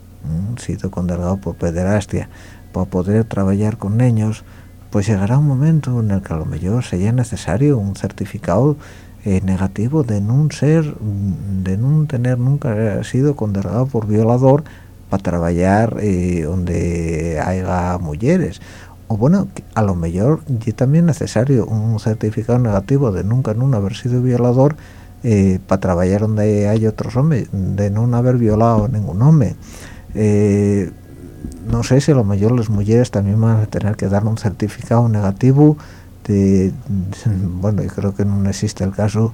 sido condenado por pederastia, para poder trabajar con niños, pues llegará un momento en el que a lo mejor sería necesario un certificado eh, negativo de no ser, de no tener nunca sido condenado por violador para trabajar donde haya mujeres o bueno a lo mejor y también necesario un certificado negativo de nunca no haber sido violador eh, para trabajar donde hay otros hombres de no haber violado ningún hombre. Eh, no sé si a lo mejor las mujeres también van a tener que dar un certificado negativo de [laughs] bueno yo creo que no existe el caso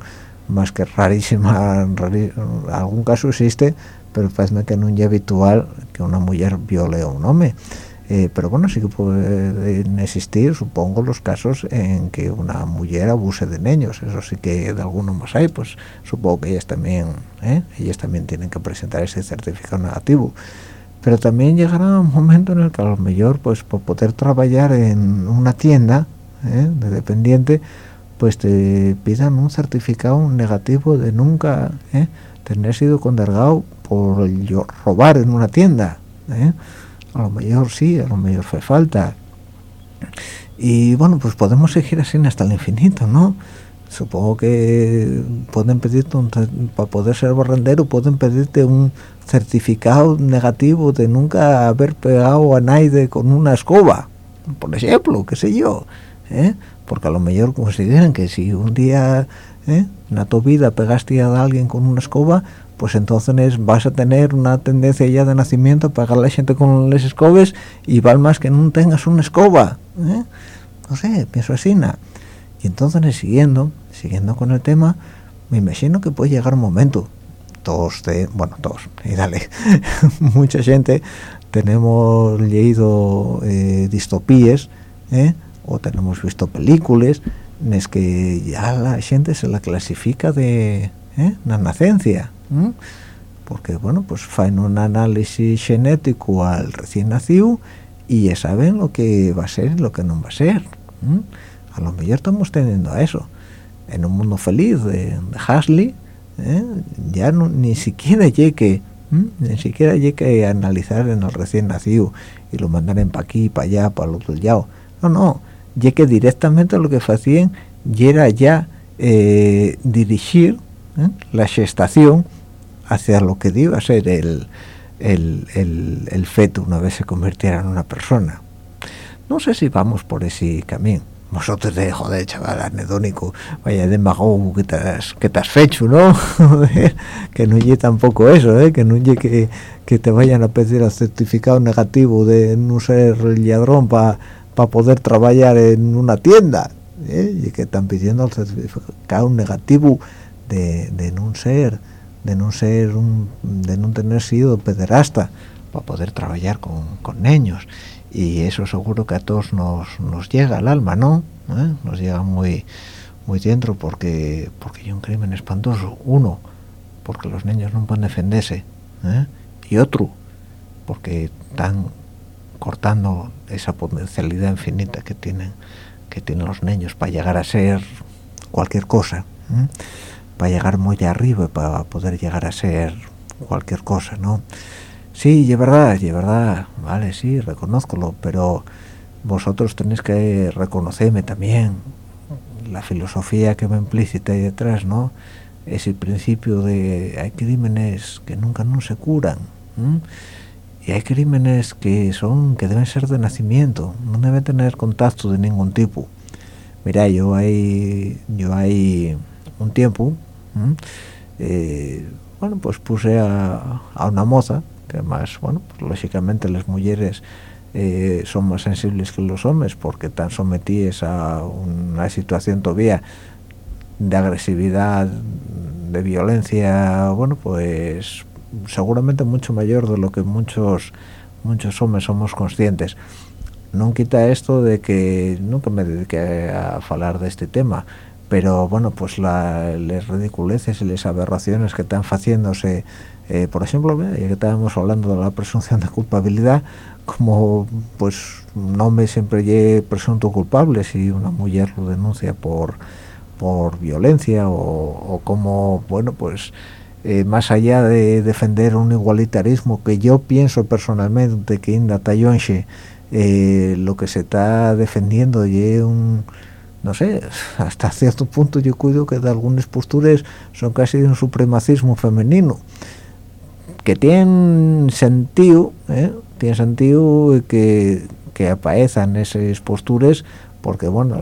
más que rarísima algún caso existe pero parece que no es habitual que una mujer viole a un hombre eh, pero bueno sí que pueden existir supongo los casos en que una mujer abuse de niños eso sí que de algunos más hay pues supongo que ellas también ¿eh? ellas también tienen que presentar ese certificado negativo pero también llegará un momento en el que a lo mejor pues por poder trabajar en una tienda ¿eh? de dependiente pues te pidan un certificado negativo de nunca tener sido condenado por robar en una tienda ¿eh? A lo mejor sí a lo mejor fue falta y bueno pues podemos seguir así hasta el infinito no supongo que pueden pedirte para poder ser barrendero pueden pedirte un certificado negativo de nunca haber pegado a nadie con una escoba por ejemplo qué sé yo ¿eh? porque a lo mejor consideran que si un día ¿eh? en tu vida pegaste a alguien con una escoba pues entonces vas a tener una tendencia ya de nacimiento a pegar a la gente con las escobas y vale más que no tengas una escoba ¿eh? no sé pienso así nada y entonces siguiendo siguiendo con el tema me imagino que puede llegar un momento todos de bueno todos y [laughs] dale [laughs] mucha gente tenemos leído eh, distopías ¿eh? o tenemos visto películas en es que ya la gente se la clasifica de ¿eh? la nacencia porque bueno pues hacen un análisis genético al recién nacido y ya saben lo que va a ser y lo que no va a ser a lo mejor estamos teniendo a eso. En un mundo feliz de, de Hasley ¿eh? ya no, ni siquiera llegue ni siquiera llegue a analizar en el recién nacido y lo mandan para aquí para allá para el otro lado no no llegue directamente lo que hacían y era ya eh, dirigir ¿eh? la gestación hacia lo que iba a ser el, el, feto una vez se convirtiera en una persona. No sé si vamos por ese camino. Vosotros de joder, chaval, anedónico, vaya de mago que has, que te has fecho, ¿no? que no llegue tampoco eso, ¿eh? que no llegue que, te vayan a pedir el certificado negativo de no ser ladrón para poder trabajar en una tienda, ¿eh? y que están pidiendo el certificado negativo de, de no ser de no ser un, de no tener sido pederasta para poder trabajar con, con niños y eso seguro que a todos nos, nos llega al alma no ¿Eh? nos llega muy muy dentro porque porque hay un crimen espantoso uno porque los niños no pueden defenderse ¿eh? y otro porque están cortando esa potencialidad infinita que tienen que tienen los niños para llegar a ser cualquier cosa ¿eh? Para llegar muy arriba para poder llegar a ser cualquier cosa, ¿no? Sí, es verdad, es verdad, vale, sí, reconozco pero vosotros tenéis que reconocerme también la filosofía que va implícita ahí detrás no ese principio de hay crímenes que nunca no se curan y hay crímenes que son que deben ser de nacimiento no deben tener contacto de ningún tipo. Mira yo hay yo hay un tiempo eh, bueno pues puse a, una moza que más bueno pues, lógicamente las mujeres eh, son más sensibles que los hombres porque están sometidos a una situación todavía de agresividad de violencia bueno pues seguramente mucho mayor de lo que muchos muchos hombres somos conscientes. No quita esto de que nunca me dediqué a hablar de este tema pero bueno pues las ridiculeces y las aberraciones que están haciéndose eh, por ejemplo ya que estábamos hablando de la presunción de culpabilidad como pues un hombre siempre llegue presunto culpable si una mujer lo denuncia por por violencia o, como bueno pues eh, más allá de defender un igualitarismo que yo pienso personalmente que en Tayonche eh, lo que se está defendiendo y un no sé, hasta cierto punto yo cuido que de algunas posturas son casi un supremacismo femenino que tienen sentido ¿eh? tiene sentido que, que aparezcan esas posturas porque bueno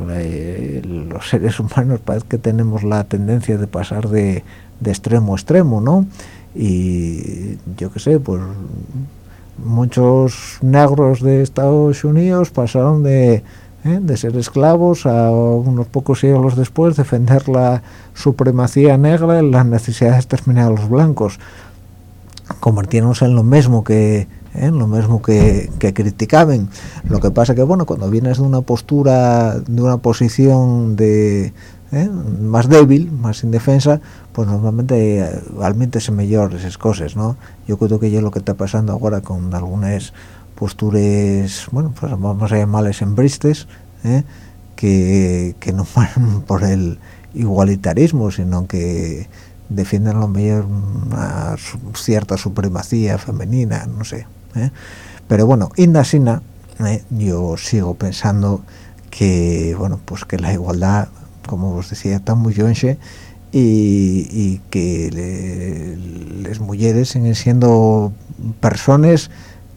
los seres humanos parece que tenemos la tendencia de pasar de, de extremo a extremo no y yo qué sé pues muchos negros de Estados Unidos pasaron de, ¿eh? de ser esclavos a unos pocos siglos después defender la supremacía negra y la necesidad de exterminar a los blancos convirtiéndose en lo mismo que ¿eh? lo mismo que, criticaban lo que pasa que bueno cuando vienes de una postura de una posición de ¿eh? más débil más indefensa pues normalmente realmente se mejor esas cosas no yo creo que ya lo que está pasando ahora con algunas posturas bueno pues vamos a llamarles embristes ¿eh? que, que no van [laughs] por el igualitarismo sino que defienden lo mejor una cierta supremacía femenina no sé ¿eh? pero bueno Indasina ¿eh? yo sigo pensando que bueno pues que la igualdad como os decía está muy yonche y, que las mujeres siguen siendo personas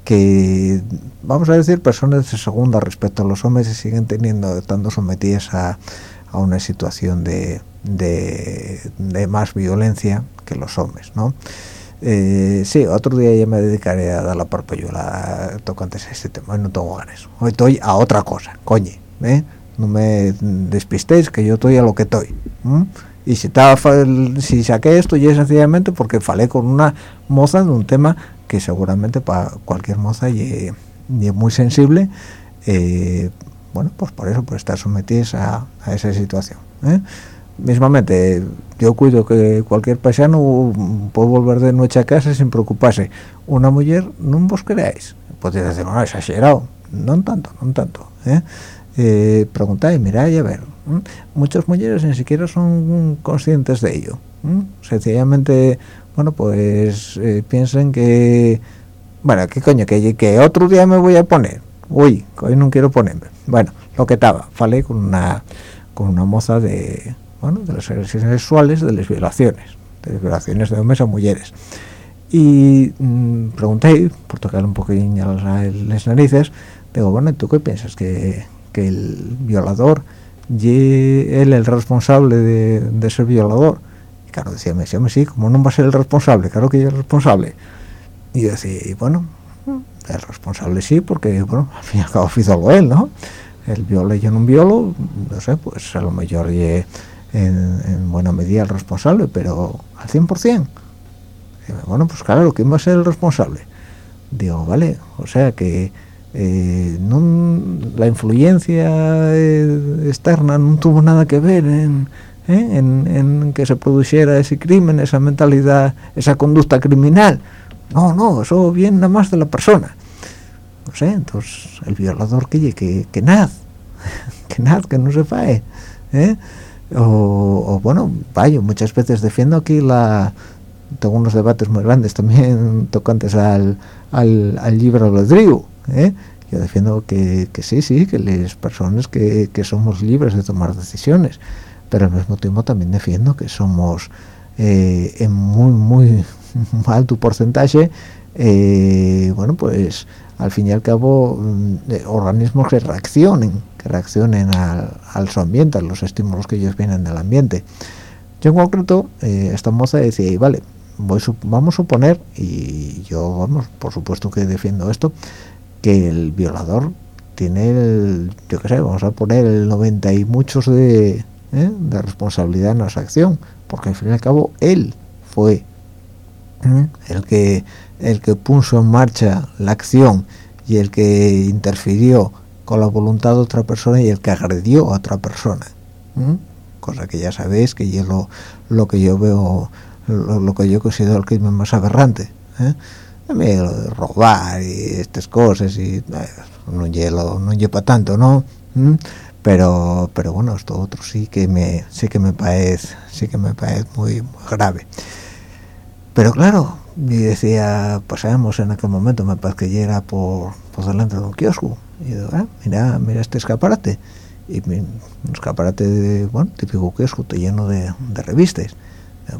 que vamos a decir personas de segunda respecto a los hombres y siguen teniendo estando sometidas a, a una situación de, de, de, más violencia que los hombres ¿no? Eh, sí, otro día ya me dedicaré a dar la parpellola antes a este tema, no tengo ganas. Hoy estoy a otra cosa, coño, ¿eh? No me despistéis que yo estoy a lo que estoy. Y si, estaba, si saqué esto ya sencillamente porque falé con una moza de un tema que seguramente para cualquier moza y, es muy sensible, eh, bueno, pues por eso, por estar sometidos a, a esa situación. ¿eh? mismamente yo cuido que cualquier paisano puede volver de noche a casa sin preocuparse una mujer no vos creáis podéis decir no exagerado no tanto no tanto ¿eh? eh preguntáis miráis a ver muchas mujeres ni siquiera son conscientes de ello sencillamente bueno pues eh, piensen que bueno qué coño que, otro día me voy a poner uy hoy no quiero ponerme bueno lo que estaba falé con una con una moza de bueno, de las agresiones sexuales, de las violaciones, de las violaciones de hombres a mujeres. Y mm, pregunté, por tocar un poquillo las narices, digo, bueno, ¿tú qué piensas? ¿Que, que el violador y él el responsable de, ser violador? Y claro, decía, me decía, sí, ¿cómo no va a ser el responsable? Claro que yo el responsable. Y yo decía, bueno, el responsable sí, porque, bueno, al fin y al cabo hizo él, ¿no? El viola y yo no violo, no sé, pues a lo mejor... Y, en, buena medida el responsable, pero al 100%. bueno, pues claro, ¿quién va a ser el responsable? Digo, vale, o sea que eh, la influencia eh, externa no tuvo nada que ver ¿eh? en, que se produciera ese crimen, esa mentalidad, esa conducta criminal. No, no, eso viene nada más de la persona. No sé, entonces el violador que que, que nada, [laughs] que nada, que no se fae. ¿eh? o, bueno, vaya, muchas veces defiendo aquí la tengo unos debates muy grandes también [laughs] tocantes al, al, al libre ¿eh? yo defiendo que, sí, sí, que las personas que, somos libres de tomar decisiones, pero al mismo tiempo también defiendo que somos eh, en muy, muy [laughs] alto porcentaje, eh, bueno, pues al fin y al cabo, mm, organismos que reaccionen, que reaccionen al, su ambiente, a los estímulos que ellos vienen del ambiente. Yo en concreto, eh, esta moza decía, y vale, voy, vamos a suponer, y yo, vamos, por supuesto que defiendo esto, que el violador tiene el, yo qué sé, vamos a poner el 90 y muchos de, ¿eh? de responsabilidad en esa acción, porque al fin y al cabo él fue ¿eh? el que el que puso en marcha la acción y el que interfirió con la voluntad de otra persona y el que agredió a otra persona cosa que ya sabéis que yo lo, lo que yo veo lo, que yo considero el crimen más aberrante ¿eh? robar y estas cosas y eh, no hielo no lleva tanto no ¿Mm? Pero pero bueno esto otro sí que me sí que me parece sí que me parece muy, grave. Pero claro y decía pasamos en aquel momento me parece que llega por, por delante de un kiosco. Y digo ah, mira mira este escaparate y un escaparate de, bueno típico kiosco lleno de, de revistas.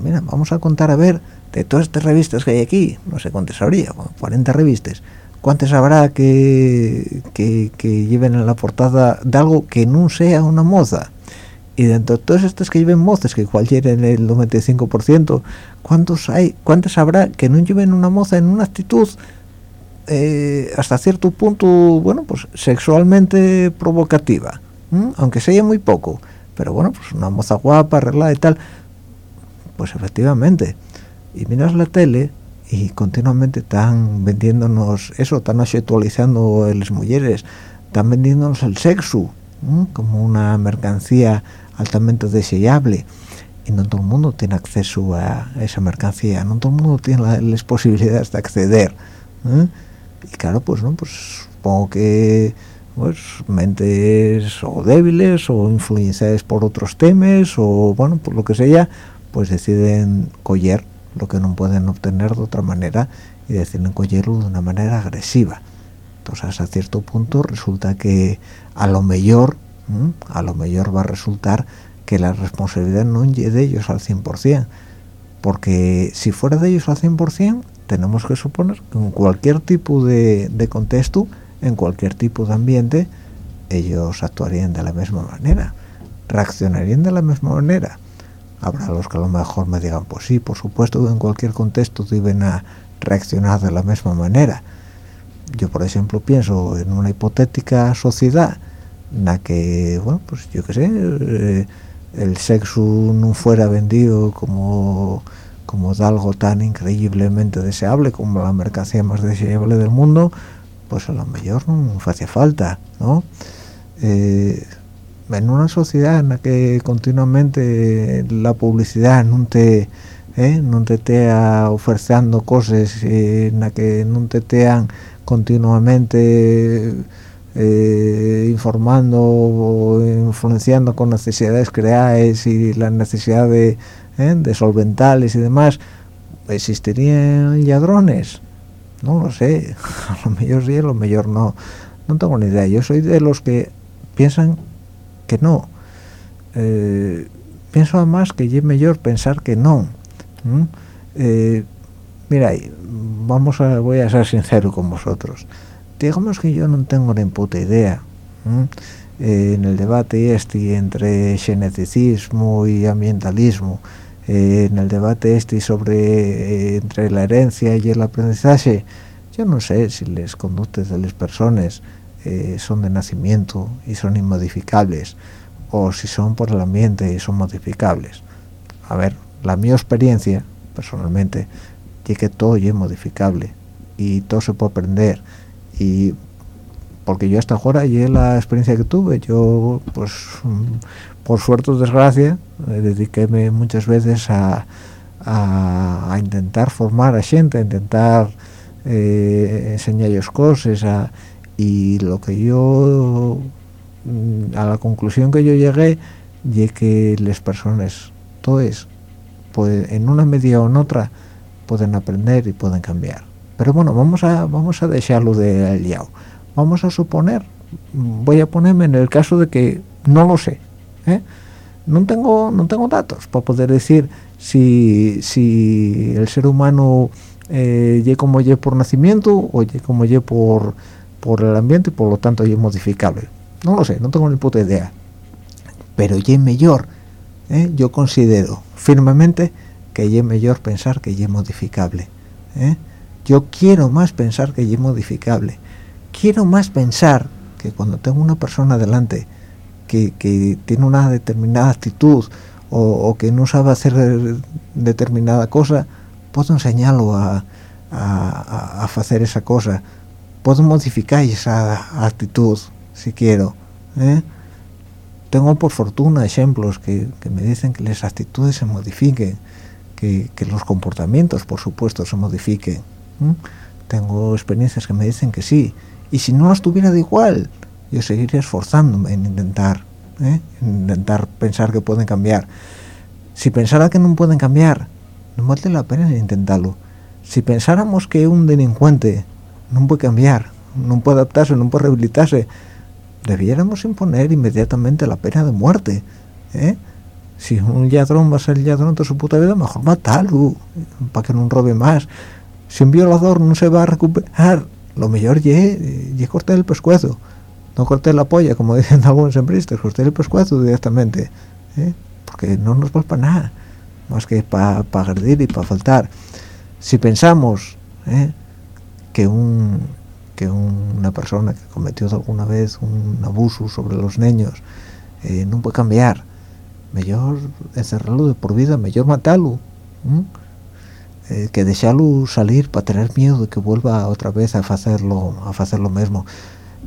Mira vamos a contar a ver de todas estas revistas que hay aquí, no sé cuántas habría, 40 revistas, ¿cuántas habrá que, que, lleven en la portada de algo que no sea una moza? Y dentro de todas estas que lleven mozas, que igual lleven el 95%, ¿cuántos hay, cuántas habrá que no lleven una moza en una actitud eh, hasta cierto punto, bueno, pues sexualmente provocativa? Aunque sea muy poco, pero bueno, pues una moza guapa, arreglada y tal, pues efectivamente y miras la tele y continuamente están vendiéndonos eso, están actualizando las mujeres, están vendiéndonos el sexo como una mercancía altamente deseable. Y no todo el mundo tiene acceso a esa mercancía, no todo el mundo tiene las posibilidades de acceder. Y claro, pues no, pues supongo que pues mentes o débiles o influenciadas por otros temas o bueno, por lo que sea, pues deciden coger lo que no pueden obtener de otra manera y deciden cogerlo de una manera agresiva. Entonces, a cierto punto resulta que a lo mejor, a lo mejor va a resultar que la responsabilidad no es de ellos al 100%, porque si fuera de ellos al 100%, tenemos que suponer que en cualquier tipo de contexto, en cualquier tipo de ambiente, ellos actuarían de la misma manera, reaccionarían de la misma manera habrá los que a lo mejor me digan pues sí por supuesto en cualquier contexto deben reaccionar de la misma manera yo por ejemplo pienso en una hipotética sociedad en la que bueno pues yo qué sé eh, el sexo no fuera vendido como como de algo tan increíblemente deseable como la mercancía más deseable del mundo pues a lo mejor no hacía falta no eh, en una sociedad en la que continuamente la publicidad no te eh, no te esté ofreciendo cosas en la que no te estén continuamente eh, informando o influenciando con necesidades creadas y la necesidad de, eh, solventales y demás existirían ladrones. No lo sé [laughs] a lo mejor sí a lo mejor no. No tengo ni idea. Yo soy de los que piensan que no. Eh, pienso además que es mejor pensar que no eh, mira vamos a voy a ser sincero con vosotros. Digamos que yo no tengo ni puta idea eh, en el debate este entre geneticismo y ambientalismo en el debate este sobre entre la herencia y el aprendizaje yo no sé si las conductas de las personas eh, son de nacimiento y son inmodificables o si son por el ambiente y son modificables. A ver la mi experiencia personalmente es que todo es modificable y todo se puede aprender. Y porque yo hasta ahora y la experiencia que tuve yo pues por suerte o desgracia eh, dediquéme muchas veces a, intentar formar a gente a intentar eh, enseñarles cosas a y lo que yo mm, a la conclusión que yo llegué y que las personas todas pues en una medida o en otra pueden aprender y pueden cambiar pero bueno vamos a vamos a dejarlo de liado vamos a suponer voy a ponerme en el caso de que no lo sé ¿eh? no tengo no tengo datos para poder decir si, si el ser humano eh, como ye por nacimiento o ye como ye por por el ambiente y por lo tanto ye modificable no lo sé no tengo ni puta idea pero ye mejor ¿eh? yo considero firmemente que ye mejor pensar que ye modificable ¿eh? yo quiero más pensar que es modificable quiero más pensar que cuando tengo una persona delante que, tiene una determinada actitud o, que no sabe hacer determinada cosa puedo enseñarlo a, hacer esa cosa puedo modificar esa actitud si quiero ¿eh? tengo por fortuna ejemplos que, me dicen que las actitudes se modifiquen que, que los comportamientos por supuesto se modifiquen tengo experiencias que me dicen que sí y si no estuviera de igual yo seguiría esforzándome en intentar ¿eh? intentar pensar que pueden cambiar si pensara que no pueden cambiar no vale la pena intentarlo si pensáramos que un delincuente no puede cambiar no puede adaptarse no puede rehabilitarse debiéramos imponer inmediatamente la pena de muerte ¿eh? si un ladrón va a ser ladrón toda su puta vida mejor matarlo para que no robe más si un violador no se va a recuperar lo mejor es cortar el pescuezo no cortar la polla como [laughs] dicen algunos embristas cortar el pescuezo directamente ¿eh? porque no nos va para nada más que para agredir y para faltar si pensamos ¿eh? Que un que una persona que cometió alguna vez un abuso sobre los niños eh, no puede cambiar. Mejor encerrarlo de por vida mejor matarlo eh, que dejarlo salir para tener miedo de que vuelva otra vez a hacerlo a hacer lo mismo.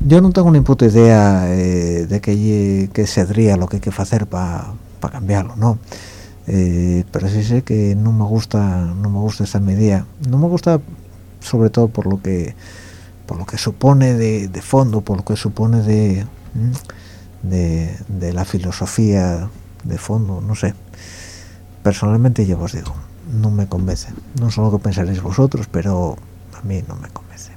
Yo no tengo ni puta idea eh, de que, que sería lo que hay que hacer para cambiarlo no eh, pero sí sé que no me gusta no me gusta esa medida. No me gusta sobre todo por lo que por lo que supone de, fondo por lo que supone de, de, de la filosofía de fondo no sé personalmente ya os digo no me convence. No sé lo que pensaréis vosotros, pero a mí no me convence.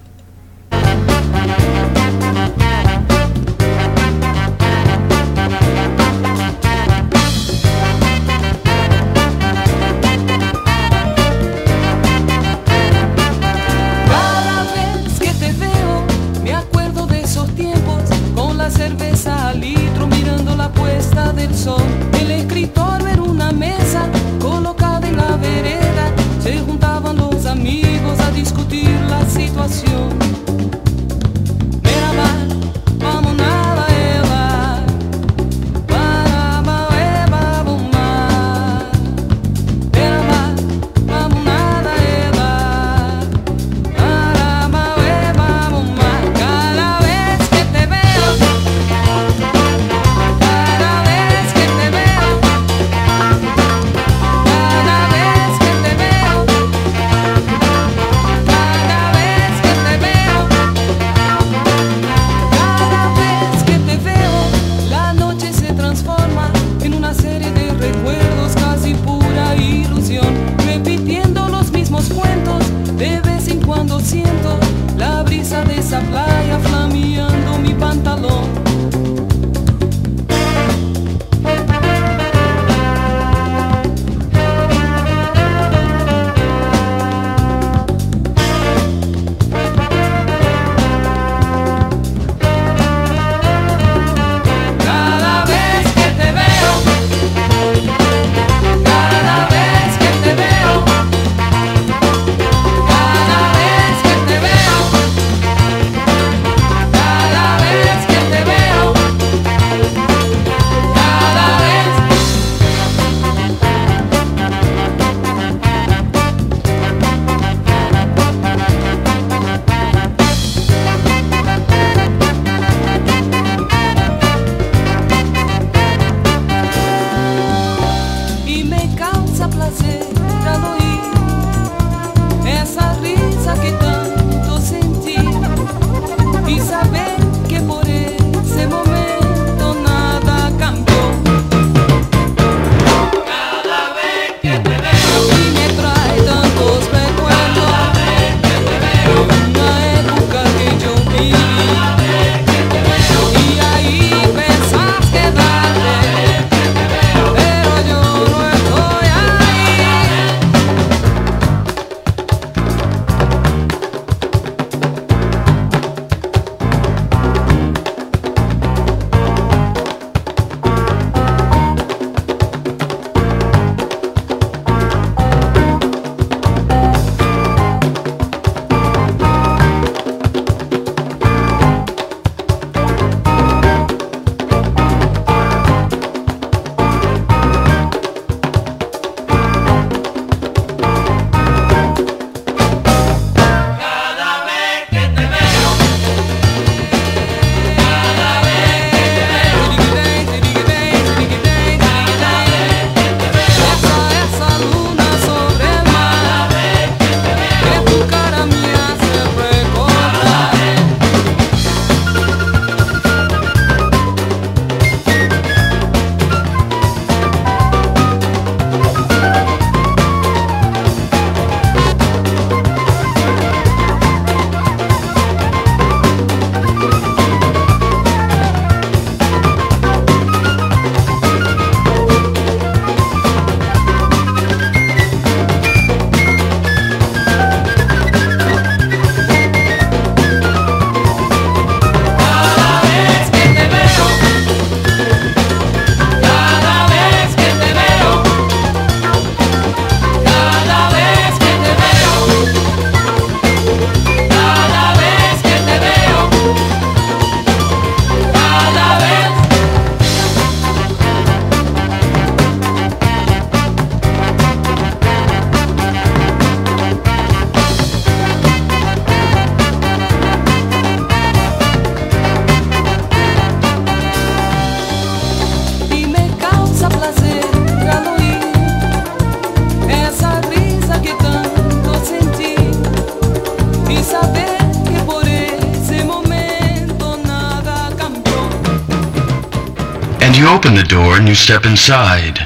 You step inside.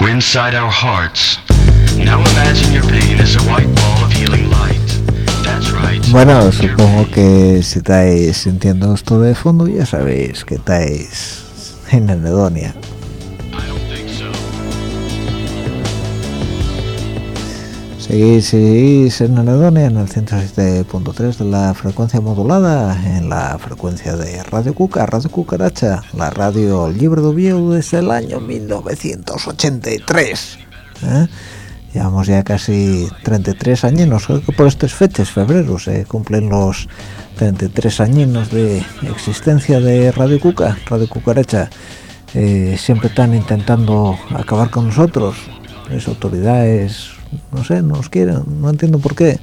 We're inside our hearts. Now imagine your pain as a white ball of healing light. That's right. Bueno, supongo que si estáis sintiendo esto de fondo ya sabéis que estáis en Anedonia. Seguís, seguís en Anedonia en el 107.3 de la frecuencia modulada, en la frecuencia de Radio Cuca, Radio Cucaracha, la radio libre de Oviedo desde el año 1983. ¿eh? Llevamos ya casi 33 añinos, creo que por estas fechas, febrero, se cumplen los 33 añinos de existencia de Radio Cuca, Radio Cucaracha. Eh, siempre están intentando acabar con nosotros, las autoridades, no sé, no nos quieren, no entiendo por qué.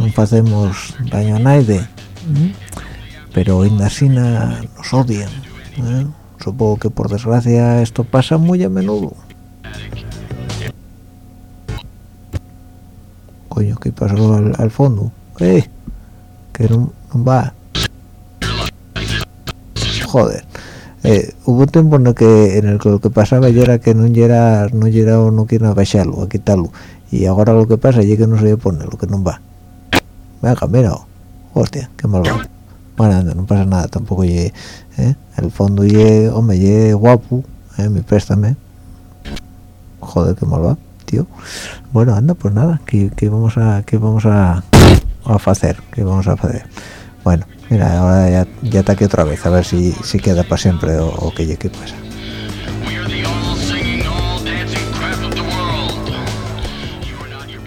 No hacemos daño a nadie, pero Indasina nos odian. ¿eh? Supongo que por desgracia esto pasa muy a menudo. Coño, ¿qué pasó al, fondo? ¡Eh! Que no, no va. Joder. Eh, hubo un tiempo en el que en el que lo que pasaba ya era que no era no o no quieren bajarlo a quitarlo y ahora lo que pasa es que no se le pone lo que no va. Venga mira hostia qué mal va. Bueno anda, no pasa nada tampoco ye, ¿eh? el fondo ye hombre guapo ¿eh? mi préstame joder qué mal va tío bueno anda pues nada que, que vamos a que vamos a a hacer que vamos a hacer bueno mira ahora ya, ya está aquí otra vez a ver si, si queda para siempre o, o que qué pasa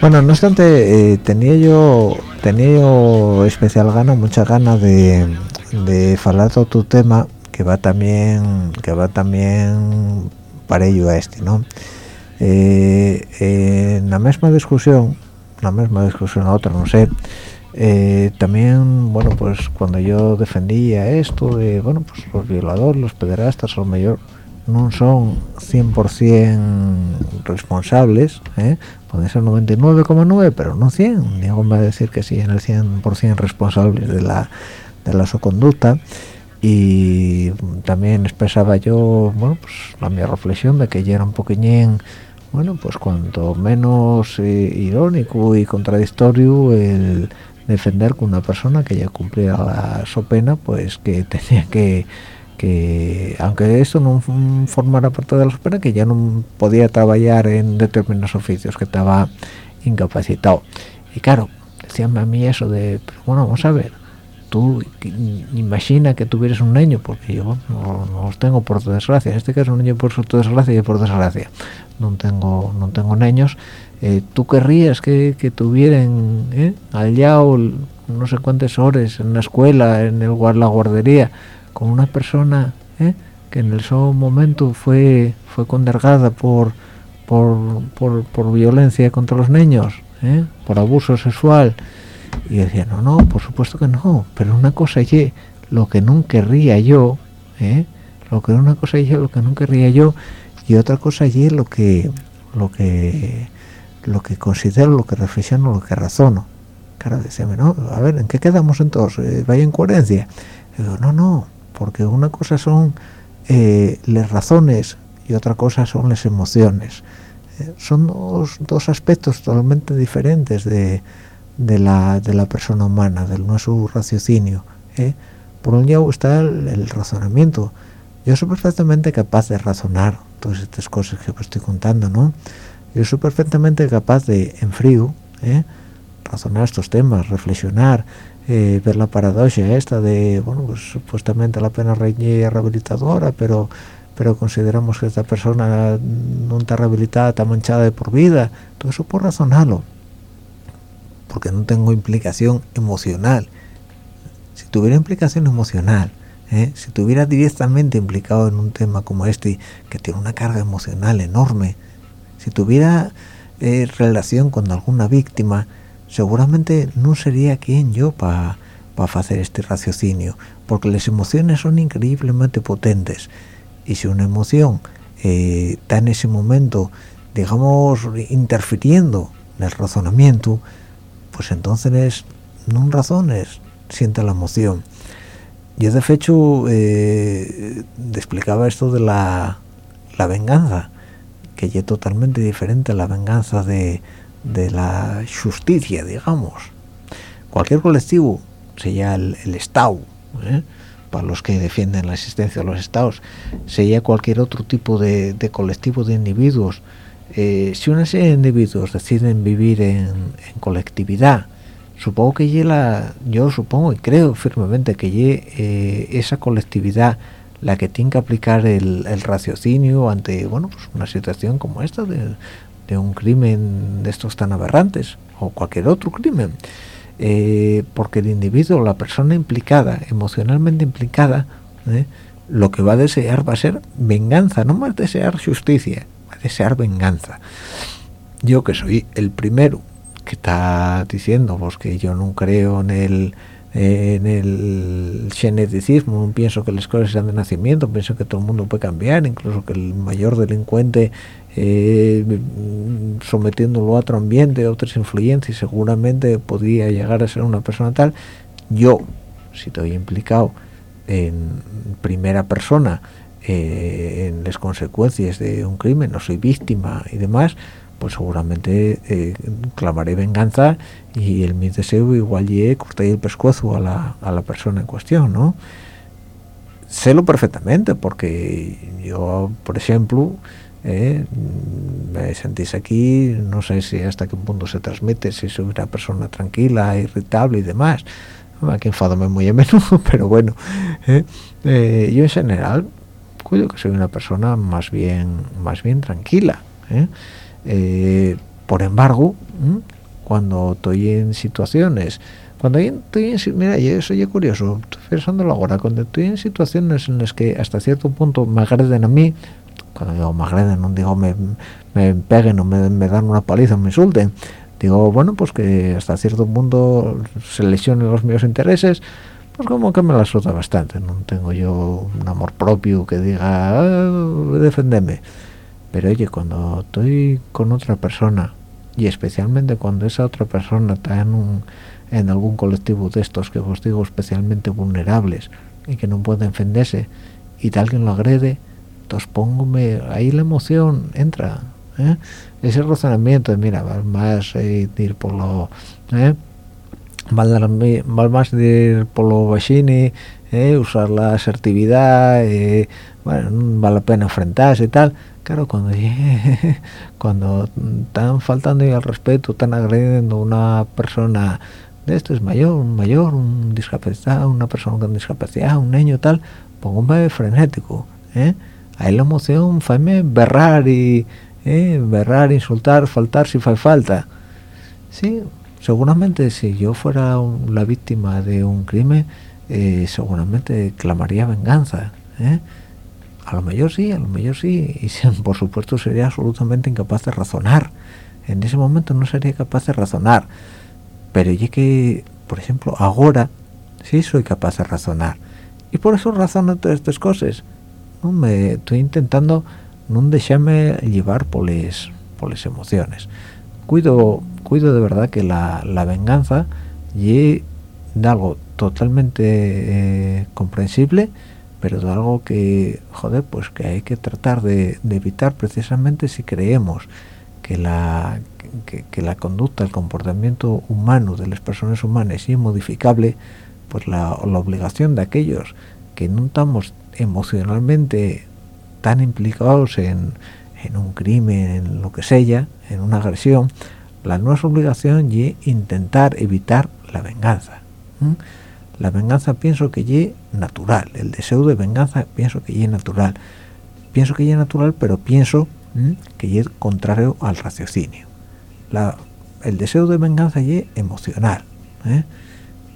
Bueno, no obstante, eh, tenía yo tenía yo especial gana, mucha gana de, de hablar de otro tema que va también que va también para ello a este, ¿no? Eh, en la misma discusión, la misma discusión a otra, no sé, eh, también, bueno, pues cuando yo defendía esto de, bueno, pues los violadores, los pederastas, a lo mejor no son 100% responsables, ¿eh? Pueden ser 99,9 pero no 100 Diego va a decir que sí en el 100% responsables de la de la su conducta y también expresaba yo bueno pues la mi reflexión de que ya era un poquillín bueno pues cuanto menos eh, irónico y contradictorio el defender que una persona que ya cumplía la su pena pues que tenía que que aunque esto no formara parte de la pena que ya no podía trabajar en determinados oficios que estaba incapacitado. Y claro decíame a mí eso de pero bueno vamos a ver tú imagina que tuvieras un niño porque yo no, no los tengo por desgracia. En este caso un niño por su desgracia y por desgracia. No tengo no tengo niños eh, tú querrías que, que tuvieran eh, allá o l- no sé cuántas horas en la escuela en el la guardería con una persona eh, que en el solo momento fue fue condenada por por, por, violencia contra los niños eh, por abuso sexual. Y decía no no por supuesto que no pero una cosa y lo que no querría yo ¿eh? lo que una cosa y lo que no querría yo y otra cosa y lo que lo que lo que considero lo que reflexiono lo que razono. Claro decíame no a ver en qué quedamos entonces vaya en coherencia no no porque una cosa son eh, las razones y otra cosa son las emociones Eh, son dos, dos aspectos totalmente diferentes de, de la, de la persona humana, del nuestro raciocinio. ¿eh? Por un lado está el, el razonamiento. Yo soy perfectamente capaz de razonar todas estas cosas que os estoy contando, ¿no? Yo soy perfectamente capaz de, en frío, ¿eh? razonar estos temas, reflexionar, eh, ver la paradoja esta de, bueno, pues supuestamente la pena reñía rehabilitadora, pero pero consideramos que esta persona no está rehabilitada, está manchada de por vida. Todo eso por razonarlo porque no tengo implicación emocional. Si tuviera implicación emocional, ¿eh? si estuviera directamente implicado en un tema como este, que tiene una carga emocional enorme, si tuviera eh, relación con alguna víctima, seguramente no sería quien yo para hacer este raciocinio, porque las emociones son increíblemente potentes. Y si una emoción eh, está en ese momento, digamos, interfiriendo en el razonamiento, pues entonces no razones siente la emoción yo de hecho eh, explicaba esto de la la venganza que es totalmente diferente a la venganza de, de la justicia digamos cualquier colectivo sea el, el Estado ¿eh? para los que defienden la existencia de los estados sea cualquier otro tipo de, colectivo de individuos eh, si una serie de individuos deciden vivir en, en colectividad supongo que yo supongo y creo firmemente que eh, esa colectividad la que tiene que aplicar el, raciocinio ante bueno pues una situación como esta de, un crimen de estos tan aberrantes o cualquier otro crimen eh, porque el individuo la persona implicada emocionalmente implicada ¿eh? lo que va a desear va a ser venganza no más desear justicia va a desear venganza yo que soy el primero que está diciendo pues que yo no creo en el en el geneticismo, no pienso que las cosas sean de nacimiento, pienso que todo el mundo puede cambiar, incluso que el mayor delincuente eh, sometiéndolo a otro ambiente, a otras influencias, seguramente podría llegar a ser una persona tal. Yo, si estoy implicado en primera persona eh, en las consecuencias de un crimen, no soy víctima y demás, pues seguramente eh, clamaré venganza y el mi deseo igual llegue corté el pescuezo a la, a la persona en cuestión, ¿no? Sélo perfectamente porque yo, por ejemplo, eh, me sentís aquí, no sé si hasta qué punto se transmite, si soy una persona tranquila, irritable y demás. Aquí enfadome muy a [laughs] menudo, pero bueno, eh, eh, yo en general cuido que soy una persona más bien, más bien tranquila. Eh, por embargo, cuando estoy en situaciones, cuando estoy en, mira, eso ya curioso, pensándolo ahora, cuando estoy en situaciones en las que hasta cierto punto me agreden a mí, cuando digo me agreden, no digo me, me peguen o me, dan una paliza o me insulten, digo, bueno, pues que hasta cierto punto se lesionen los míos intereses, pues como que me la suelta bastante, no tengo yo un amor propio que diga, ah, defendeme pero oye cuando estoy con otra persona y especialmente cuando esa otra persona está en un en algún colectivo de estos que os digo especialmente vulnerables y que no pueden defenderse y tal alguien lo agrede entonces póngome ahí la emoción entra ¿eh? ese razonamiento de mira más eh, ir por lo ¿eh? más ir por lo bachini ¿eh? usar la asertividad eh, bueno no vale la pena enfrentarse y tal claro cuando [laughs] cuando están faltando al respeto están agrediendo a una persona de esto es mayor un mayor un discapacidad una persona con discapacidad un niño tal póngame frenético ¿eh? ahí la emoción faime berrar y ¿eh? berrar insultar faltar si fa falta sí seguramente si yo fuera la víctima de un crimen eh, seguramente clamaría venganza ¿eh? a lo mejor sí, a lo mejor sí, y [laughs] por supuesto sería absolutamente incapaz de razonar. En ese momento no sería capaz de razonar. Pero ya que, por ejemplo, ahora sí soy capaz de razonar. Y por eso razono todas estas cosas. ¿no? Me estoy intentando no dejarme llevar por las, por las emociones. Cuido, cuido de verdad que la, la venganza y de algo totalmente eh, comprensible pero de algo que, joder, pues que hay que tratar de, evitar precisamente si creemos que la, que, la conducta, el comportamiento humano de las personas humanas es inmodificable, pues la, obligación de aquellos que no estamos emocionalmente tan implicados en, un crimen, en lo que sea, en una agresión, la nuestra obligación es intentar evitar la venganza la venganza pienso que ye natural el deseo de venganza pienso que ye natural pienso que ye natural pero pienso que ye contrario al raciocinio el deseo de venganza ye emocional ¿eh?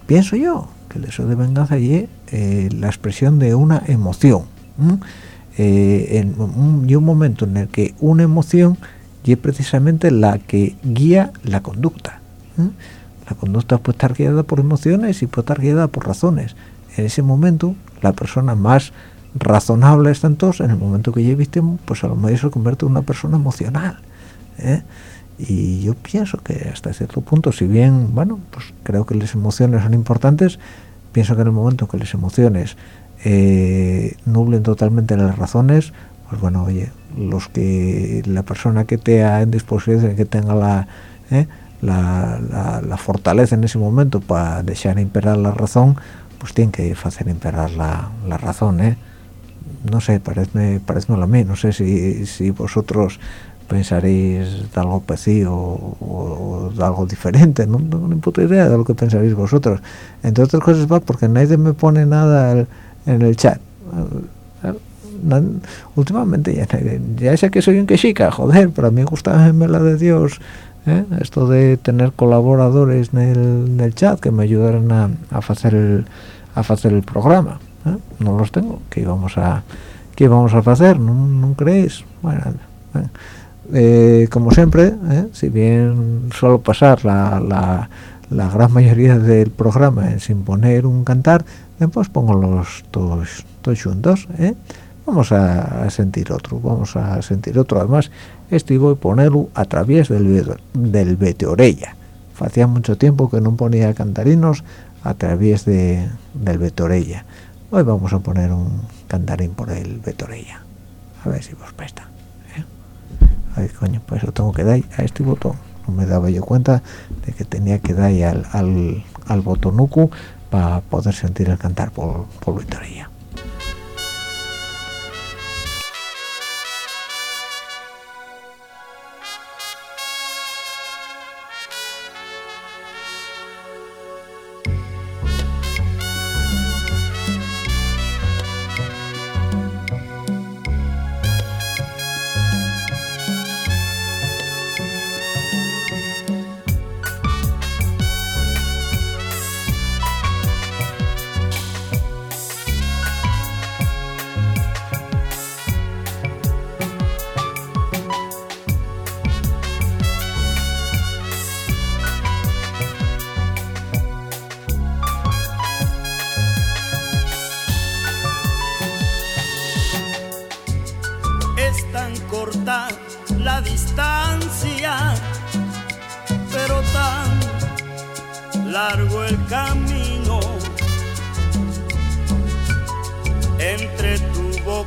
pienso yo que el deseo de venganza ye eh, la expresión de una emoción eh, y un momento en el que una emoción ye precisamente la que guía la conducta la conducta puede estar guiada por emociones y puede estar guiada por razones. En ese momento, la persona más razonable está entonces, en el momento que ya víctima, pues a lo mejor se convierte en una persona emocional. ¿eh? Y yo pienso que hasta cierto punto, si bien, bueno, pues creo que las emociones son importantes, pienso que en el momento que las emociones eh, nublen totalmente las razones, pues bueno oye los que la persona que te en disposición que tenga la, ¿eh? la, la, fortaleza en ese momento para dejar imperar la razón pues tiene que hacer imperar la, la razón ¿eh? no sé parece parece a mí no sé si, si vosotros pensaréis de algo parecido o, de algo diferente no tengo ni puta idea de lo que pensaréis vosotros. Entre otras cosas va porque nadie me pone nada en el chat. Últimamente ya, ya, sé que soy un quechica joder pero a mí gusta la de Dios ¿eh? esto de tener colaboradores en el, chat que me ayudaran a, hacer el a hacer el programa ¿eh? no los tengo que íbamos a que íbamos a hacer no, creéis. Bueno eh, como siempre si bien suelo pasar la, la, la, gran mayoría del programa sin poner un cantar pues pongo los dos, dos juntos vamos a, sentir otro vamos a sentir otro. Además este voy a ponerlo a través del del Beteorella hacía mucho tiempo que no ponía cantarinos a través de del Betorella hoy vamos a poner un cantarín por el Betorella a ver si vos presta. ¿eh? Ay coño pues lo tengo que dar. A este botón. No me daba yo cuenta de que tenía que dar al, al, al para poder sentir el cantar por, por Betorella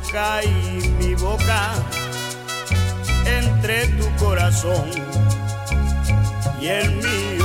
boca y mi boca, entre tu corazón y el mío.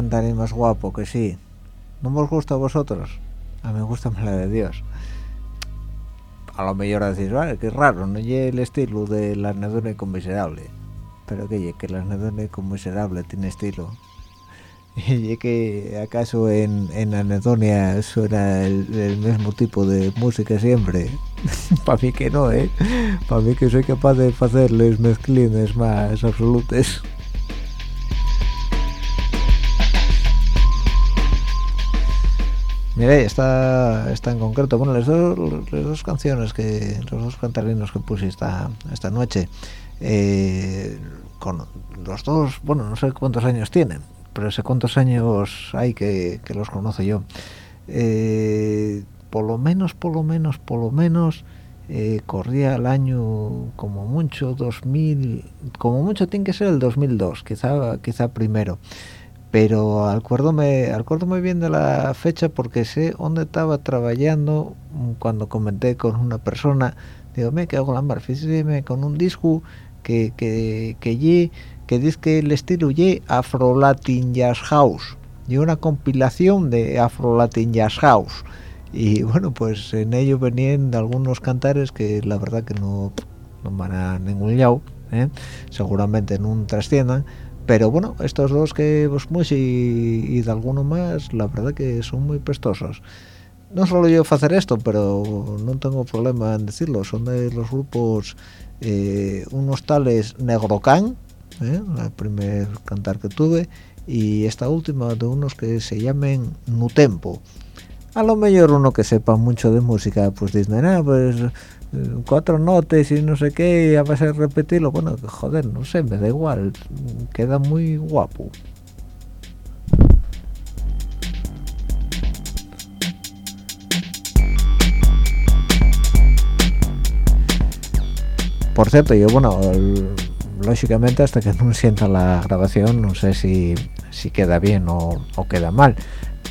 Cantarín más guapo, que sí. ¿No os gusta a vosotros? A mí gusta más la de Dios. A lo mejor decís, vale, qué raro, no lleve el estilo de la anedónico miserable. Pero que que la anedónico miserable tiene estilo. [laughs] Y que acaso en, en Anedonia suena el, el mismo tipo de música siempre. [laughs] Para mí que no, ¿eh? Para mí que soy capaz de hacerles mezclines más absolutos. Mira, esta, esta en concreto, bueno, las dos, las dos canciones que, los dos cantarinos que puse esta, esta noche, eh, con los dos, bueno, no sé cuántos años tienen, pero sé cuántos años hay que, que los conozco yo. Eh, por lo menos, por lo menos, por lo menos, eh, corría el año como mucho 2000, como mucho tiene que ser el 2002, quizá, quizá primero pero acuérdome, acuérdome bien de la fecha porque sé dónde estaba trabajando cuando comenté con una persona. Digo me con la mar fíjese con un disco que que que ye, que dice que el estilo ye Afro Latin Jazz House y una compilación de Afro Latin Jazz House y bueno pues en ello venían algunos cantares que la verdad que no, no van a ningún lado ¿eh? seguramente en un pero bueno estos dos que vos pues, y, y de alguno más la verdad que son muy prestosos no solo yo hacer esto pero no tengo problema en decirlo son de los grupos eh, unos tales Negrocan ¿eh? el primer cantar que tuve y esta última de unos que se llamen Nutempo a lo mejor uno que sepa mucho de música pues dice nada pues cuatro notas y no sé qué, y a de repetirlo, bueno, joder, no sé, me da igual, queda muy guapo. Por cierto, yo, bueno, lógicamente hasta que no sienta la grabación, no sé si, si queda bien o, o queda mal,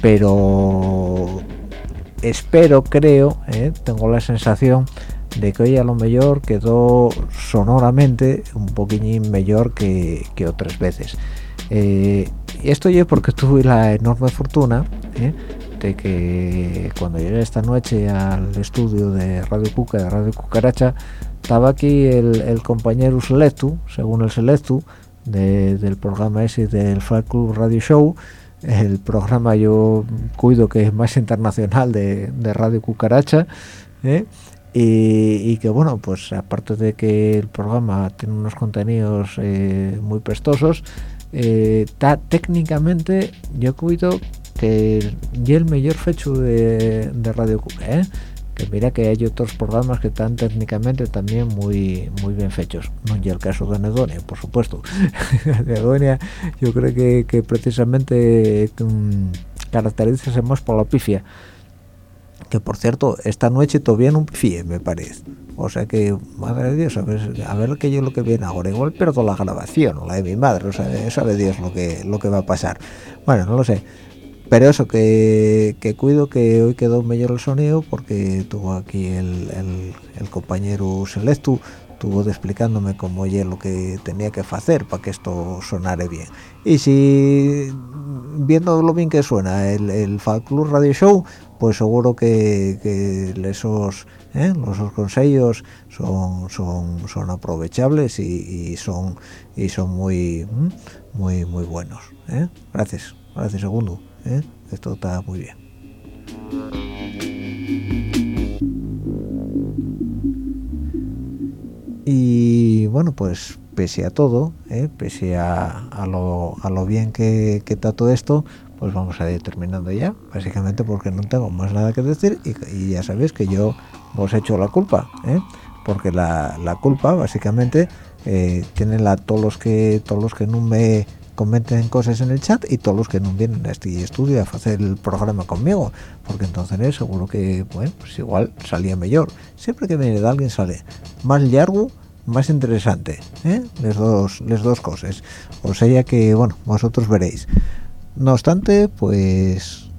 pero espero, creo, eh, tengo la sensación de que hoy a lo mejor quedó sonoramente un poquillín mejor que, que otras veces. Eh, esto yo porque tuve la enorme fortuna eh, de que cuando llegué esta noche al estudio de Radio Cuca, de Radio Cucaracha, estaba aquí el, compañero Selectu, según el Selectu, de- del programa ese del Flag Club Radio Show, el programa yo cuido que es más internacional de, de Radio Cucaracha, ¿eh? Y, y que bueno, pues aparte de que el programa tiene unos contenidos eh, muy prestosos, eh, técnicamente yo cuido que y el mejor fecho de, de Radio Cuca, ¿eh? que mira que hay otros programas que están técnicamente también muy muy bien fechos. No y el caso de Anedonia por supuesto. [laughs] Anedonia yo creo que, que precisamente mm, caracterízase más por la pifia que por cierto esta noche todavía no pifie me parece. O sea que madre de Dios a ver, a ver que yo lo que viene ahora. Igual pierdo la grabación la de mi madre o sea sabe Dios lo que lo que va a pasar. Bueno no lo sé. Pero eso que, que cuido que hoy quedó mejor el sonido porque tuvo aquí el, el, el compañero Selectu estuvo explicándome cómo oye lo que tenía que hacer para que esto sonara bien. Y si viendo lo bien que suena el, el Fan Club Radio Show pues seguro que, que esos, ¿eh? consejos son, son, son aprovechables y, y son y son muy muy muy buenos ¿eh? gracias gracias segundo ¿eh? esto está muy bien y bueno pues pese a todo ¿eh? pese a, a, lo, a, lo, bien que, que, está todo esto pues vamos a ir terminando ya básicamente porque no tengo más nada que decir y, ya sabéis que yo os he hecho la culpa ¿eh? porque la, la, culpa básicamente eh, tienen la todos los que todos los que no me comenten cosas en el chat y todos los que no vienen a este estudio a hacer el programa conmigo porque entonces seguro que bueno pues igual salía mejor siempre que viene de alguien sale más largo más interesante ¿eh? las dos las dos cosas o sea que bueno vosotros veréis no obstante pues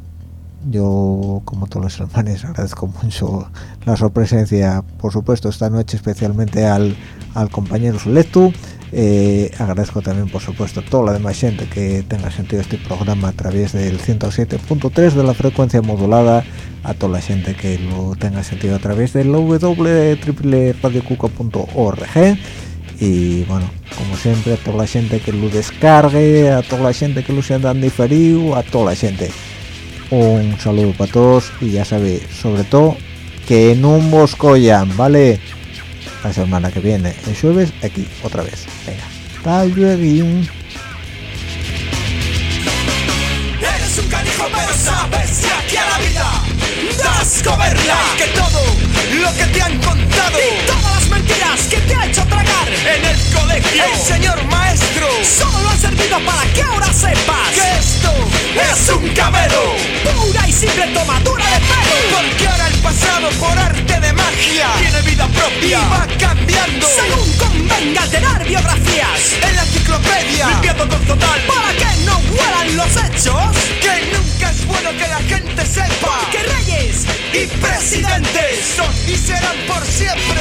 yo como todos los hermanos [laughs] agradezco mucho la sorpresencia. Por supuesto esta noche especialmente al, al compañero Suletu eh, agradezco también por supuesto a toda la demás gente que tenga sentido este programa a través del 107.3 de la frecuencia modulada. A toda la gente que lo tenga sentido a través del www.radiocuca.org y bueno como siempre a toda la gente que lo descargue a toda la gente que lo se dan diferido a toda la gente. Un saludo para todos y ya sabéis sobre todo que no vos collan vale la semana que viene el jueves aquí otra vez. Venga hasta luego. Un mentiras que te ha hecho tragar en el colegio. El señor maestro. Solo ha servido para que ahora sepas que esto es un cabelo pura y simple tomadura de pelo. Porque ahora el pasado por arte de magia tiene vida propia. Y va cambiando según convenga tener biografías. En la enciclopedia. Limpiando con total. Para que no huelan los hechos. Que nunca es bueno que la gente sepa que reyes y presidentes son y serán por siempre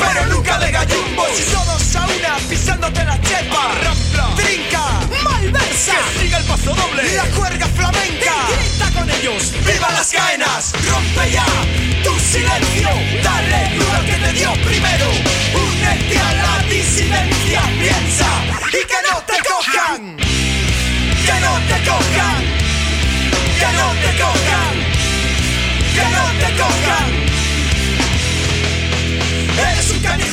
pero nunca de gallumbos. Y todos a una pisándote la chepa rampla trinca malversa. Que siga el paso doble. La cuerda flamenca. Y grita con ellos viva las caenas rompe ya tu silencio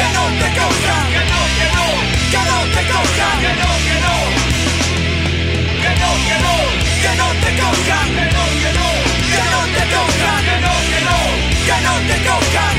que no te cojan, que no, que no, que no te cojan, que no, que no, que no, que no, no te no, que no, no te no, que no, no te cojan.